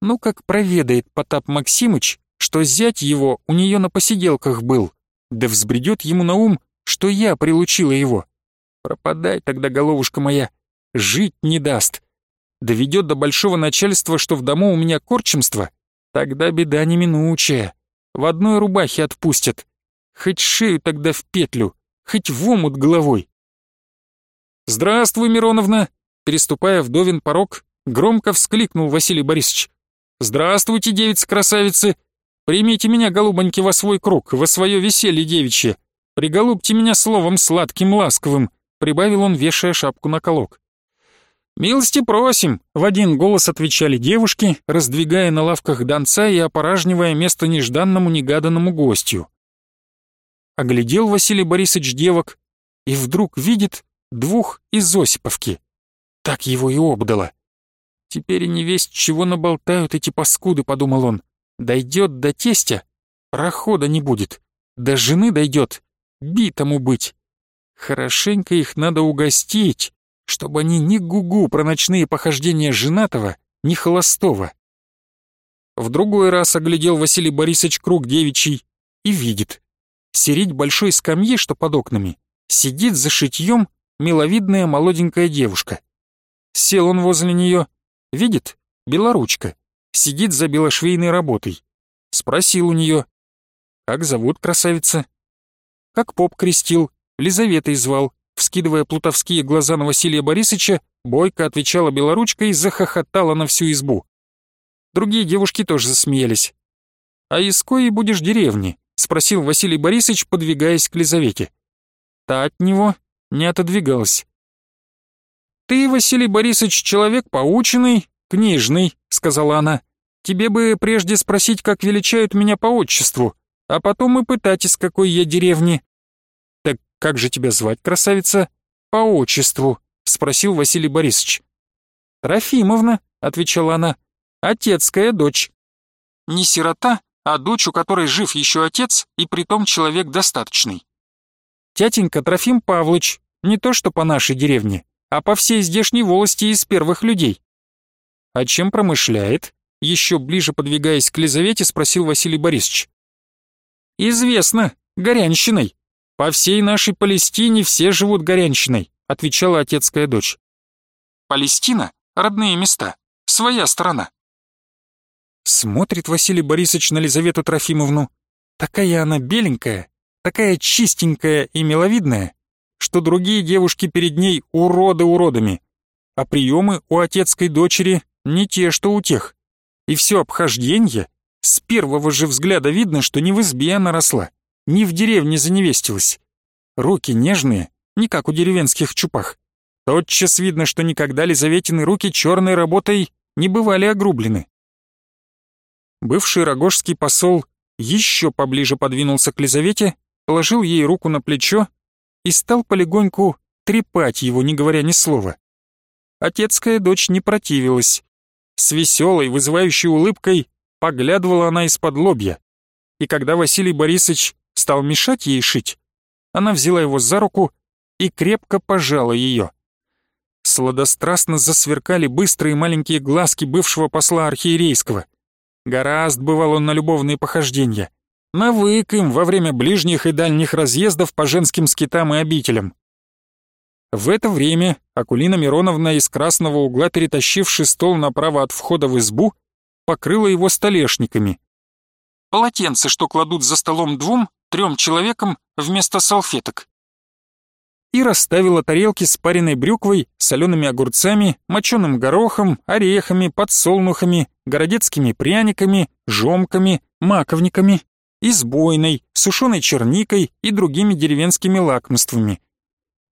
Ну, как проведает Потап Максимыч, что зять его у нее на посиделках был, да взбредет ему на ум, что я прилучила его. Пропадай тогда, головушка моя, жить не даст. Доведет до большого начальства, что в дому у меня корчемство, тогда беда неминучая. В одной рубахе отпустят. Хоть шею тогда в петлю, хоть в омут головой. «Здравствуй, Мироновна!» Переступая вдовин порог, громко вскликнул Василий Борисович. «Здравствуйте, девицы-красавицы! Примите меня, голубоньки, во свой круг, во свое веселье девичье. Приголубьте меня словом сладким, ласковым прибавил он, вешая шапку на колок. «Милости просим!» — в один голос отвечали девушки, раздвигая на лавках донца и опоражнивая место нежданному негаданному гостю. Оглядел Василий Борисович девок и вдруг видит двух из Осиповки. Так его и обдало. «Теперь не весть, чего наболтают эти паскуды», — подумал он. «Дойдет до тестя, прохода не будет. До жены дойдет, битому быть». Хорошенько их надо угостить, чтобы они ни гугу про ночные похождения женатого, ни холостого. В другой раз оглядел Василий Борисович круг девичий и видит. Сереть большой скамьи, что под окнами, сидит за шитьем миловидная молоденькая девушка. Сел он возле нее, видит, белоручка, сидит за белошвейной работой. Спросил у нее, как зовут красавица? Как поп крестил, Лизаветой звал. Вскидывая плутовские глаза на Василия Борисовича, Бойко отвечала белоручкой и захохотала на всю избу. Другие девушки тоже засмеялись. «А из коей будешь деревни?» — спросил Василий Борисович, подвигаясь к Лизавете. Та от него не отодвигалась. «Ты, Василий Борисович, человек поученный, книжный», — сказала она. «Тебе бы прежде спросить, как величают меня по отчеству, а потом и пытать, из какой я деревни». «Как же тебя звать, красавица?» «По отчеству», — спросил Василий Борисович. «Трофимовна», — отвечала она, — «отецкая дочь». Не сирота, а дочь, у которой жив еще отец, и притом человек достаточный. Тятенька Трофим Павлович, не то что по нашей деревне, а по всей здешней волости из первых людей. А чем промышляет? Еще ближе подвигаясь к Лизавете, спросил Василий Борисович. «Известно, горянщиной», «По всей нашей Палестине все живут горянщиной», — отвечала отецкая дочь. «Палестина — родные места, своя страна». Смотрит Василий Борисович на Лизавету Трофимовну. Такая она беленькая, такая чистенькая и миловидная, что другие девушки перед ней уроды уродами, а приемы у отецкой дочери не те, что у тех. И все обхожденье, с первого же взгляда видно, что не в избе она росла, ни в деревне заневестилась. Руки нежные, не как у деревенских чупах. Тотчас видно, что никогда Лизаветины руки черной работой не бывали огрублены. бывший рогожский посол еще поближе подвинулся к Лизавете, положил ей руку на плечо и стал полегоньку трепать его, не говоря ни слова. Отецкая дочь не противилась. С веселой, вызывающей улыбкой поглядывала она из-под лобья. И когда Василий Борисович стал мешать ей шить, она взяла его за руку и крепко пожала ее. Сладострастно засверкали быстрые маленькие глазки бывшего посла архиерейского. Гораздо бывал он на любовные похождения. Навык им во время ближних и дальних разъездов по женским скитам и обителям. В это время Акулина Мироновна из красного угла, перетащивший стол направо от входа в избу, покрыла его столешниками. Полотенце, что кладут за столом двум, трем человекам вместо салфеток. И расставила тарелки с пареной брюквой, солеными огурцами, моченым горохом, орехами, подсолнухами, городецкими пряниками, жомками, маковниками, избойной, сушеной черникой и другими деревенскими лакомствами.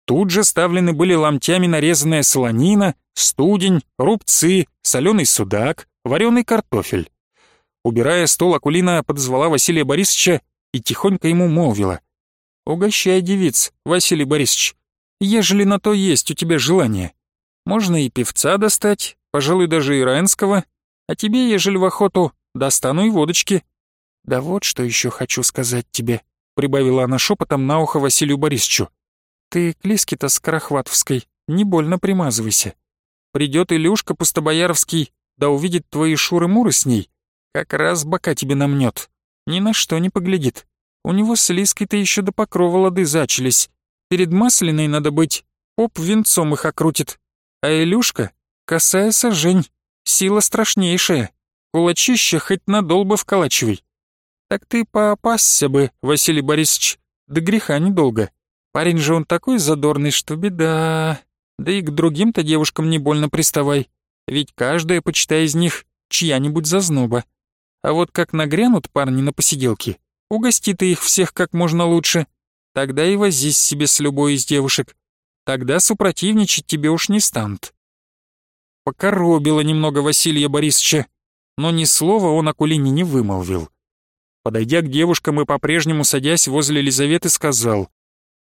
Тут же ставлены были ломтями нарезанная солонина, студень, рубцы, соленый судак, вареный картофель. Убирая стол, Акулина подозвала Василия Борисовича и тихонько ему молвила. «Угощай, девиц, Василий Борисович, ежели на то есть у тебя желание. Можно и певца достать, пожалуй, даже и Раенского, а тебе, ежели в охоту, достану и водочки». «Да вот что еще хочу сказать тебе», — прибавила она шепотом на ухо Василию Борисовичу. «Ты к Лиске-то Скорохватовской не больно примазывайся. Придет Илюшка Пустобояровский, да увидит твои шуры-муры с ней, как раз бока тебе намнет. Ни на что не поглядит. У него с Лиской-то еще до покрова лады зачались. Перед Масляной надо быть, поп венцом их окрутит. А Илюшка — косая сожень, сила страшнейшая. Кулачище хоть надолбо вколачивай. Так ты поопасся бы, Василий Борисович, до греха недолго. Парень же он такой задорный, что беда. Да и к другим-то девушкам не больно приставай. Ведь каждая, почитай из них, чья-нибудь зазноба. А вот как нагрянут парни на посиделки, угости ты их всех как можно лучше. Тогда и возись себе с любой из девушек. Тогда супротивничать тебе уж не станут. Покоробило немного Василия Борисовича, но ни слова он Акулине не вымолвил. Подойдя к девушкам и по-прежнему садясь возле Елизаветы, сказал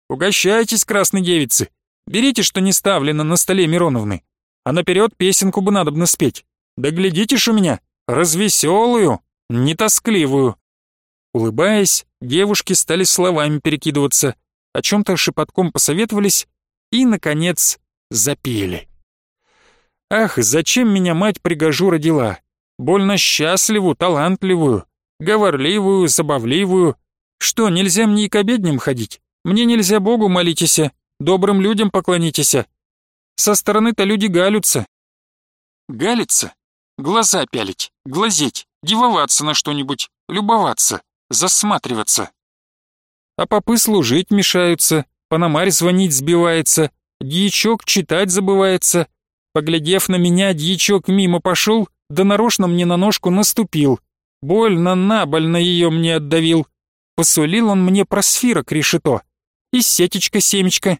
«Угощайтесь, красные девицы, берите, что не ставлено на столе Мироновны, а наперед песенку бы надобно спеть. Да глядите ж у меня, развеселую!» Не тоскливую. Улыбаясь, девушки стали словами перекидываться, о чем-то шепотком посоветовались и, наконец, запели. «Ах, зачем меня мать пригожу родила? Больно счастливую, талантливую, говорливую, забавливую. Что, нельзя мне и к обедням ходить? Мне нельзя Богу молитеся, добрым людям поклонитеся. Со стороны-то люди галются». «Галиться? Глаза пялить, глазеть, дивоваться на что-нибудь, любоваться, засматриваться. А попы служить мешаются, пономарь звонить сбивается, дьячок читать забывается. Поглядев на меня, дьячок мимо пошел, да нарочно мне на ножку наступил. Больно набольно ее мне отдавил. Посулил он мне про сфирок решето. И сетечка-семечка.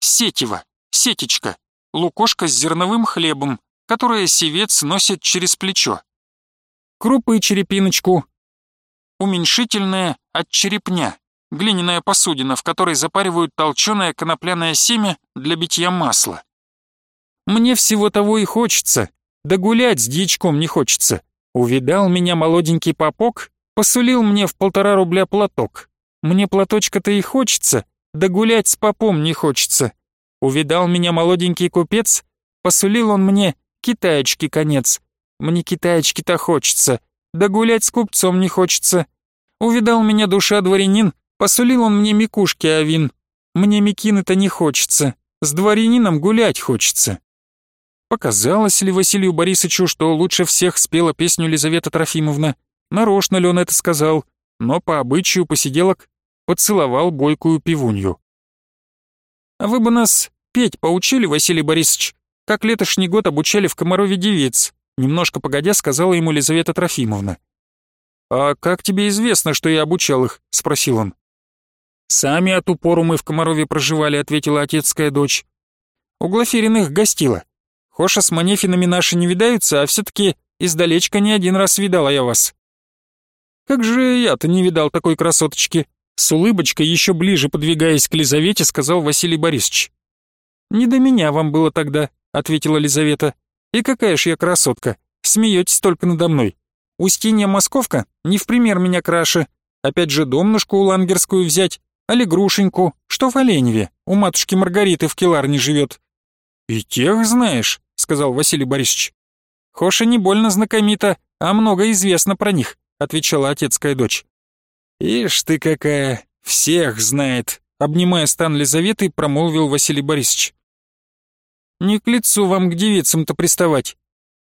Сетево, сетечка, лукошка с зерновым хлебом, которое севец носит через плечо крупы черепиночку. Уменьшительное от черепня, глиняная посудина, в которой запаривают толченое конопляное семя для битья масла. Мне всего того и хочется, да гулять с дьячком не хочется. Увидал меня молоденький попок, посулил мне в полтора рубля платок. Мне платочка-то и хочется, да гулять с попом не хочется. Увидал меня молоденький купец, посулил он мне китаечки конец. Мне китаечки-то хочется, да гулять с купцом не хочется. Увидал меня душа дворянин, посулил он мне микушки авин. Мне микины-то не хочется, с дворянином гулять хочется. Показалось ли Василию Борисовичу, что лучше всех спела песню Лизавета Трофимовна? Нарочно ли он это сказал? Но по обычаю посиделок поцеловал бойкую пивунью. «А вы бы нас петь поучили, Василий Борисович, как летошний год обучали в Комарове девиц?» Немножко погодя, сказала ему Лизавета Трофимовна. «А как тебе известно, что я обучал их?» — спросил он. «Сами от упору мы в Комарове проживали», — ответила отецкая дочь. «У Глафириных гостила. Хоша с Манефинами наши не видаются, а все-таки Издалечка не один раз видала я вас». «Как же я-то не видал такой красоточки?» С улыбочкой, еще ближе подвигаясь к Лизавете, сказал Василий Борисович. «Не до меня вам было тогда», — ответила Лизавета. «И какая ж я красотка, смеетесь только надо мной. Устинья Московка не в пример меня краше. Опять же домнушку у Лангерскую взять, али грушеньку, что в Оленеве, у матушки Маргариты в Келарне живет». «И тех знаешь», — сказал Василий Борисович. «Хоша не больно знакомита, а много известно про них», — отвечала отецкая дочь. «Ишь ты какая, всех знает», — обнимая стан Лизаветы, промолвил Василий Борисович. «Не к лицу вам к девицам-то приставать».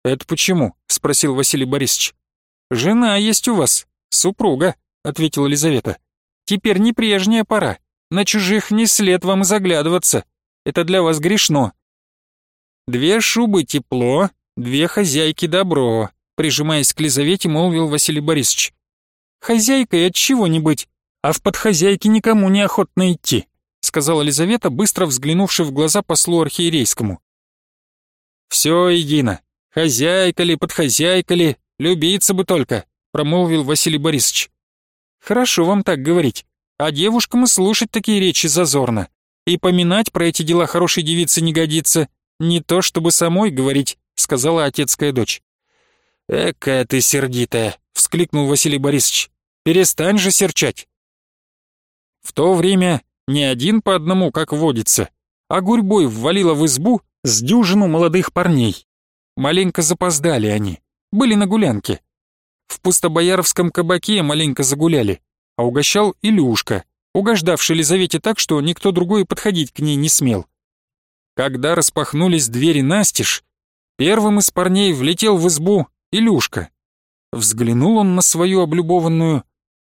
«Это почему?» — спросил Василий Борисович. «Жена есть у вас, супруга», — ответила Лизавета. «Теперь не прежняя пора. На чужих не след вам заглядываться. Это для вас грешно». «Две шубы тепло, две хозяйки добро», — прижимаясь к Лизавете, молвил Василий Борисович. «Хозяйкой от чего не быть, а в подхозяйке никому не охотно идти», — сказала Лизавета, быстро взглянувши в глаза послу архиерейскому. «Все едино. Хозяйка ли, подхозяйка ли, любиться бы только», — промолвил Василий Борисович. «Хорошо вам так говорить, а девушкам и слушать такие речи зазорно. И поминать про эти дела хорошей девицы не годится, не то чтобы самой говорить», — сказала отецкая дочь. «Экая ты сердитая», — вскликнул Василий Борисович. «Перестань же серчать». В то время не один по одному, как водится, а гурьбой ввалила в избу с дюжину молодых парней. Маленько запоздали они, были на гулянке. В пустобояровском кабаке маленько загуляли, а угощал Илюшка, угождавший Лизавете так, что никто другой подходить к ней не смел. Когда распахнулись двери настежь, первым из парней влетел в избу Илюшка. Взглянул он на свою облюбованную,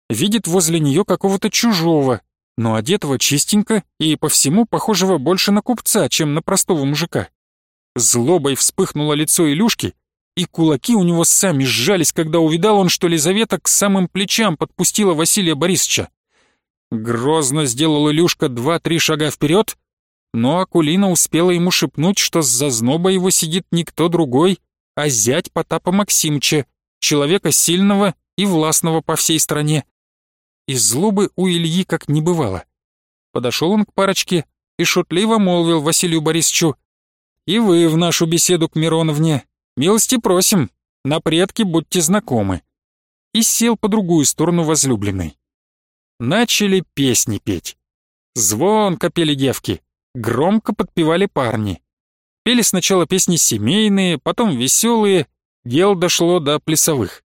видит возле нее какого-то чужого, но одетого чистенько и по всему похожего больше на купца, чем на простого мужика. Злобой вспыхнуло лицо Илюшки, и кулаки у него сами сжались, когда увидал он, что Лизавета к самым плечам подпустила Василия Борисовича. Грозно сделал Илюшка два-три шага вперед, но Акулина успела ему шепнуть, что с зазноба его сидит никто другой, а зять Потапа Максимча, человека сильного и властного по всей стране. И злобы у Ильи как не бывало. Подошел он к парочке и шутливо молвил Василию Борисовичу, «И вы в нашу беседу к Мироновне. Милости просим, на предки будьте знакомы». И сел по другую сторону возлюбленной. Начали песни петь. Звонко пели девки, громко подпевали парни. Пели сначала песни семейные, потом веселые, дело дошло до плясовых.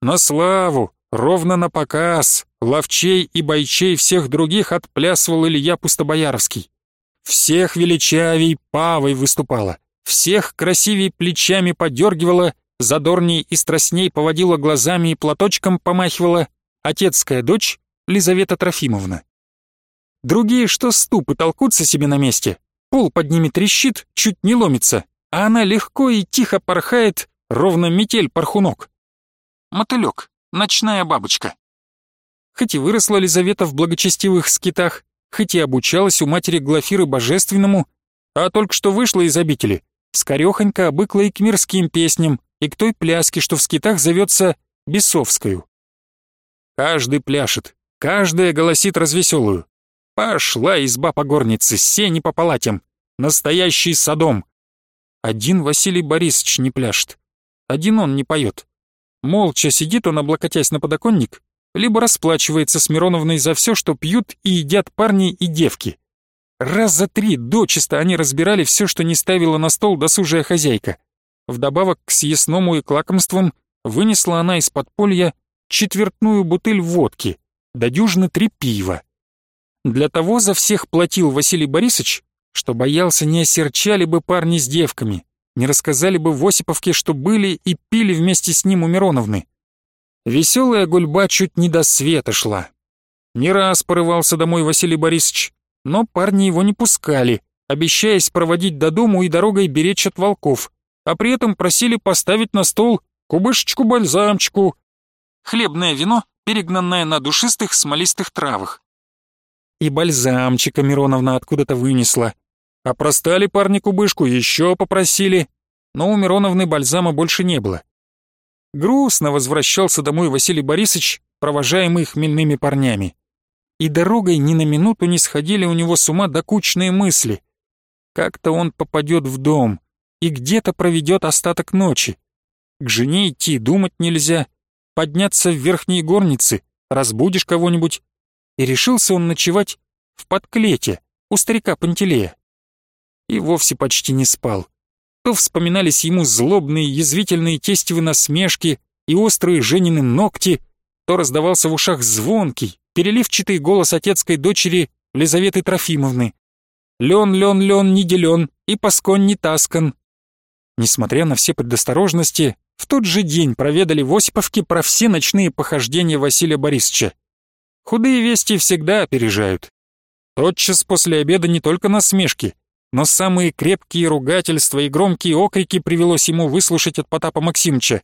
На славу, ровно на показ, ловчей и бойчей всех других отплясывал Илья Пустобояровский. Всех величавей павой выступала, всех красивей плечами подергивала, задорней и страстней поводила глазами и платочком помахивала отецкая дочь Лизавета Трофимовна. Другие что ступы толкутся себе на месте, пол под ними трещит, чуть не ломится, а она легко и тихо порхает, ровно метель порхунок. Мотылек, ночная бабочка. Хоть и выросла Лизавета в благочестивых скитах, хоть и обучалась у матери Глафиры Божественному, а только что вышла из обители, скорехонько обыкла и к мирским песням, и к той пляске, что в скитах зовется Бесовскую. Каждый пляшет, каждая голосит развеселую. Пошла изба по горнице, сени по палатям, настоящий садом. Один Василий Борисович не пляшет, один он не поет. Молча сидит он, облокотясь на подоконник, либо расплачивается с Мироновной за все, что пьют и едят парни и девки. Раз за три дочисто они разбирали все, что не ставила на стол досужая хозяйка. Вдобавок к съестному и к лакомствам вынесла она из подполья четвертную бутыль водки, да дюжины три пива. Для того за всех платил Василий Борисович, что боялся, не осерчали бы парни с девками, не рассказали бы в Осиповке, что были и пили вместе с ним у Мироновны. Веселая гульба чуть не до света шла. Не раз порывался домой Василий Борисович, но парни его не пускали, обещаясь проводить до дому и дорогой беречь от волков, а при этом просили поставить на стол кубышечку-бальзамчику, хлебное вино, перегнанное на душистых смолистых травах. И бальзамчика Мироновна откуда-то вынесла. А простали парни кубышку, еще попросили, но у Мироновны бальзама больше не было. Грустно возвращался домой Василий Борисович, провожаемый хмельными парнями. И дорогой ни на минуту не сходили у него с ума докучные мысли. Как-то он попадет в дом и где-то проведет остаток ночи. К жене идти думать нельзя, подняться в верхние горницы, разбудишь кого-нибудь. И решился он ночевать в подклете у старика Пантелея. И вовсе почти не спал. То вспоминались ему злобные, язвительные тестевы насмешки и острые Женины ногти, то раздавался в ушах звонкий, переливчатый голос отецкой дочери Лизаветы Трофимовны. «Лен, лен, лен, не делен, и паскон не таскан». Несмотря на все предосторожности, в тот же день проведали в Осиповке про все ночные похождения Василия Борисовича. Худые вести всегда опережают. Тотчас после обеда не только насмешки, но самые крепкие ругательства и громкие окрики привелось ему выслушать от Потапа Максимовича.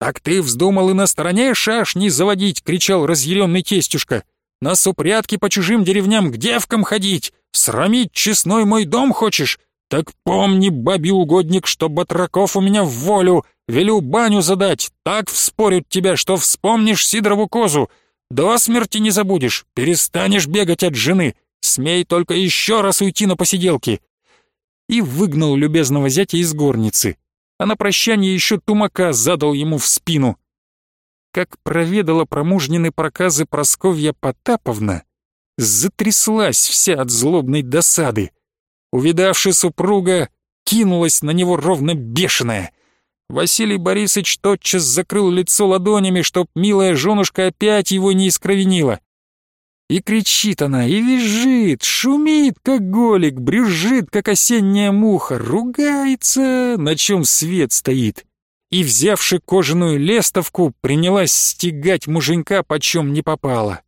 «Так ты вздумал и на стороне шашни заводить!» — кричал разъяренный тестюшка. «На супрятки по чужим деревням к девкам ходить! Срамить честной мой дом хочешь? Так помни, бабий угодник, что батраков у меня в волю! Велю баню задать, так вспорят тебя, что вспомнишь Сидорову козу! До смерти не забудешь, перестанешь бегать от жены! Смей только еще раз уйти на посиделки!» И выгнал любезного зятя из горницы, а на прощание еще тумака задал ему в спину. Как проведала промужнины проказы Просковья Потаповна, затряслась вся от злобной досады. Увидавши супруга, кинулась на него ровно бешеная. Василий Борисович тотчас закрыл лицо ладонями, чтоб милая женушка опять его не искровенила. И кричит она, и визжит, шумит, как голик, брюзжит, как осенняя муха, ругается, на чем свет стоит. И, взявши кожаную лестовку, принялась стегать муженька, почем не попало.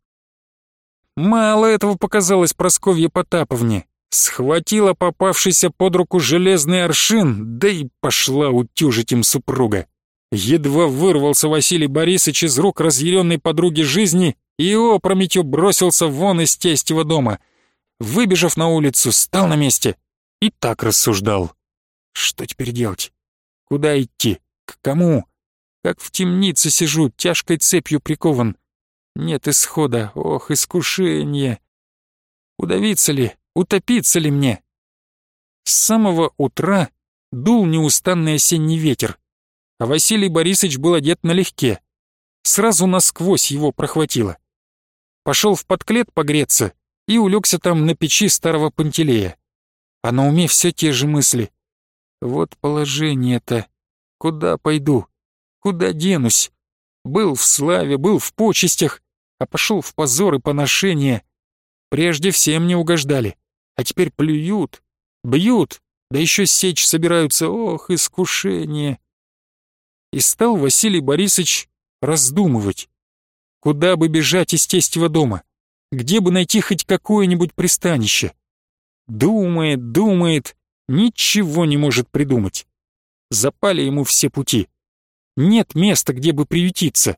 Мало этого показалось Просковье Потаповне. Схватила попавшийся под руку железный аршин, да и пошла утюжить им супруга. Едва вырвался Василий Борисович из рук разъяренной подруги жизни и опрометью бросился вон из тестего дома. Выбежав на улицу, стал на месте и так рассуждал. Что теперь делать? Куда идти? К кому? Как в темнице сижу, тяжкой цепью прикован. Нет исхода, ох, искушение. Удавиться ли, утопиться ли мне? С самого утра дул неустанный осенний ветер, а Василий Борисович был одет налегке. Сразу насквозь его прохватило пошел в подклет погреться и улегся там на печи старого Пантелея. А на уме все те же мысли. Вот положение-то. Куда пойду? Куда денусь? Был в славе, был в почестях, а пошел в позор и поношение. Прежде всем не угождали, а теперь плюют, бьют, да еще сечь собираются, ох, искушение. И стал Василий Борисович раздумывать. Куда бы бежать из тестего дома? Где бы найти хоть какое-нибудь пристанище? Думает, думает, ничего не может придумать. Запали ему все пути. Нет места, где бы приютиться.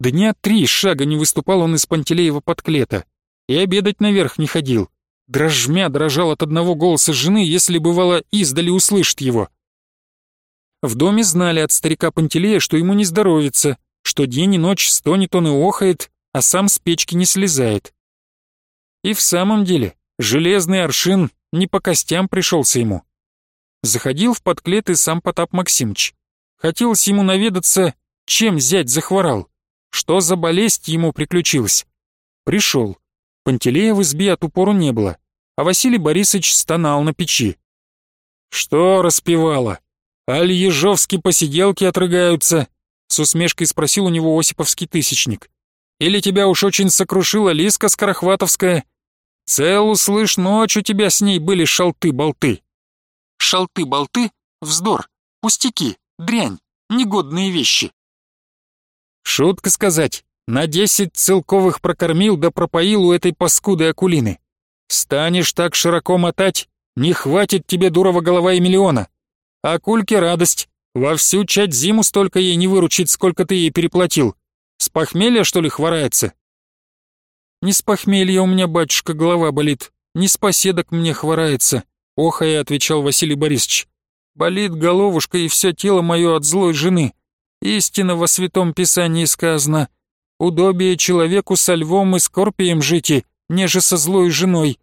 Дня три шага не выступал он из Пантелеева подклета и обедать наверх не ходил. Дрожмя дрожал от одного голоса жены, если бывало издали услышит его. В доме знали от старика Пантелея, что ему не здоровится, что день и ночь стонет он и охает, а сам с печки не слезает. И в самом деле, железный аршин не по костям пришелся ему. Заходил в подклет и сам Потап Максимыч. Хотелось ему наведаться, чем зять захворал, что за болезнь ему приключилась. Пришел. Пантелея в избе от упору не было, а Василий Борисович стонал на печи. «Что распевала? Аль ежовские посиделки отрыгаются, с усмешкой спросил у него Осиповский тысячник. «Или тебя уж очень сокрушила Лиска Скорохватовская? Целу, слышь, ночь у тебя с ней были шалты-болты». «Шалты-болты? Вздор, пустяки, дрянь, негодные вещи». «Шутка сказать, на десять целковых прокормил да пропоил у этой паскуды Акулины. Станешь так широко мотать, не хватит тебе дурова голова и миллиона. Акульке радость, во всю чать зиму столько ей не выручить, сколько ты ей переплатил. С похмелья, что ли, хворается?» «Не с похмелья у меня, батюшка, голова болит, не с поседок мне хворается», — охая отвечал Василий Борисович. «Болит головушка и все тело мое от злой жены, Истина во Святом Писании сказано. Удобие человеку со львом и скорпием жити, неже со злой женой.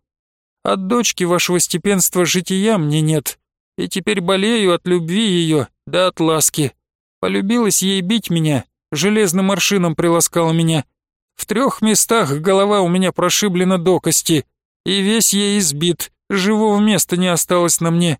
От дочки вашего степенства жития мне нет, и теперь болею от любви ее, да от ласки. Полюбилась ей бить меня, железным аршином приласкала меня. В трех местах голова у меня прошиблена до кости, и весь ей избит, живого места не осталось на мне.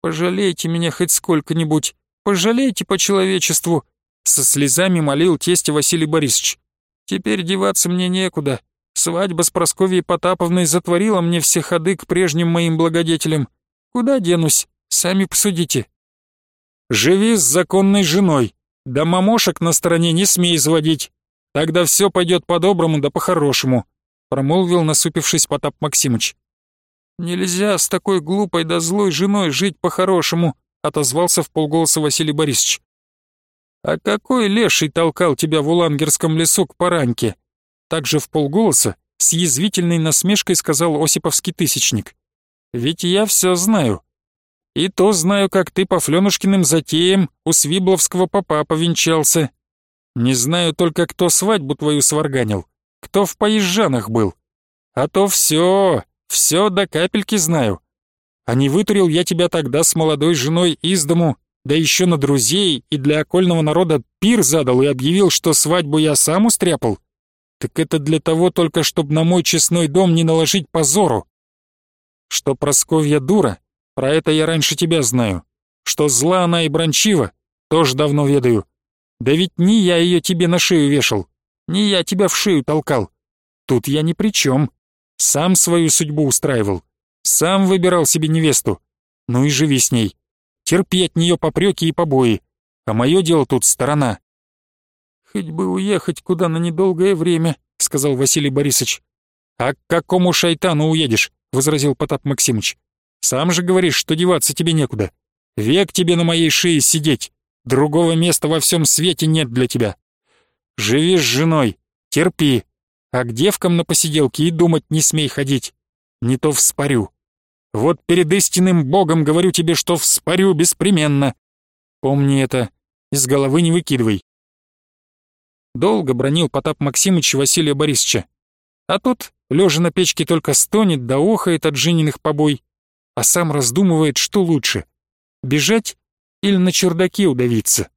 Пожалейте меня хоть сколько-нибудь, пожалейте по человечеству, со слезами молил тестя Василий Борисович. Теперь деваться мне некуда. Свадьба с Просковьей Потаповной затворила мне все ходы к прежним моим благодетелям. Куда денусь? Сами посудите. Живи с законной женой. Да мамошек на стороне не смей заводить. Тогда все пойдет по-доброму да по-хорошему, промолвил насупившись Потап Максимыч. Нельзя с такой глупой да злой женой жить по-хорошему, отозвался в полголоса Василий Борисович. «А какой леший толкал тебя в Улангерском лесу к Параньке?» Также в полголоса, с язвительной насмешкой сказал Осиповский тысячник. «Ведь я все знаю. И то знаю, как ты по Флёнушкиным затеям у Свибловского попа повенчался. Не знаю только, кто свадьбу твою сварганил, кто в поезжанах был. А то все, все до капельки знаю. А не вытурил я тебя тогда с молодой женой из дому, да еще на друзей и для окольного народа пир задал и объявил, что свадьбу я сам устряпал, так это для того только, чтобы на мой честной дом не наложить позору. Что Просковья дура, про это я раньше тебя знаю. Что зла она и брончива, тоже давно ведаю. Да ведь не я ее тебе на шею вешал, не я тебя в шею толкал. Тут я ни при чем. Сам свою судьбу устраивал, сам выбирал себе невесту. Ну и живи с ней терпи от нее попреки и побои, а мое дело тут сторона». «Хоть бы уехать куда на недолгое время», — сказал Василий Борисович. «А к какому шайтану уедешь?» — возразил Потап Максимыч. «Сам же говоришь, что деваться тебе некуда. Век тебе на моей шее сидеть. Другого места во всем свете нет для тебя. Живи с женой, терпи, а к девкам на посиделке и думать не смей ходить. Не то вспорю. Вот перед истинным Богом говорю тебе, что вспорю беспременно. Помни это, из головы не выкидывай. Долго бронил Потап Максимыч Василия Борисовича. А тот, лежа на печке, только стонет да охает от жениных побой, а сам раздумывает, что лучше — бежать или на чердаке удавиться.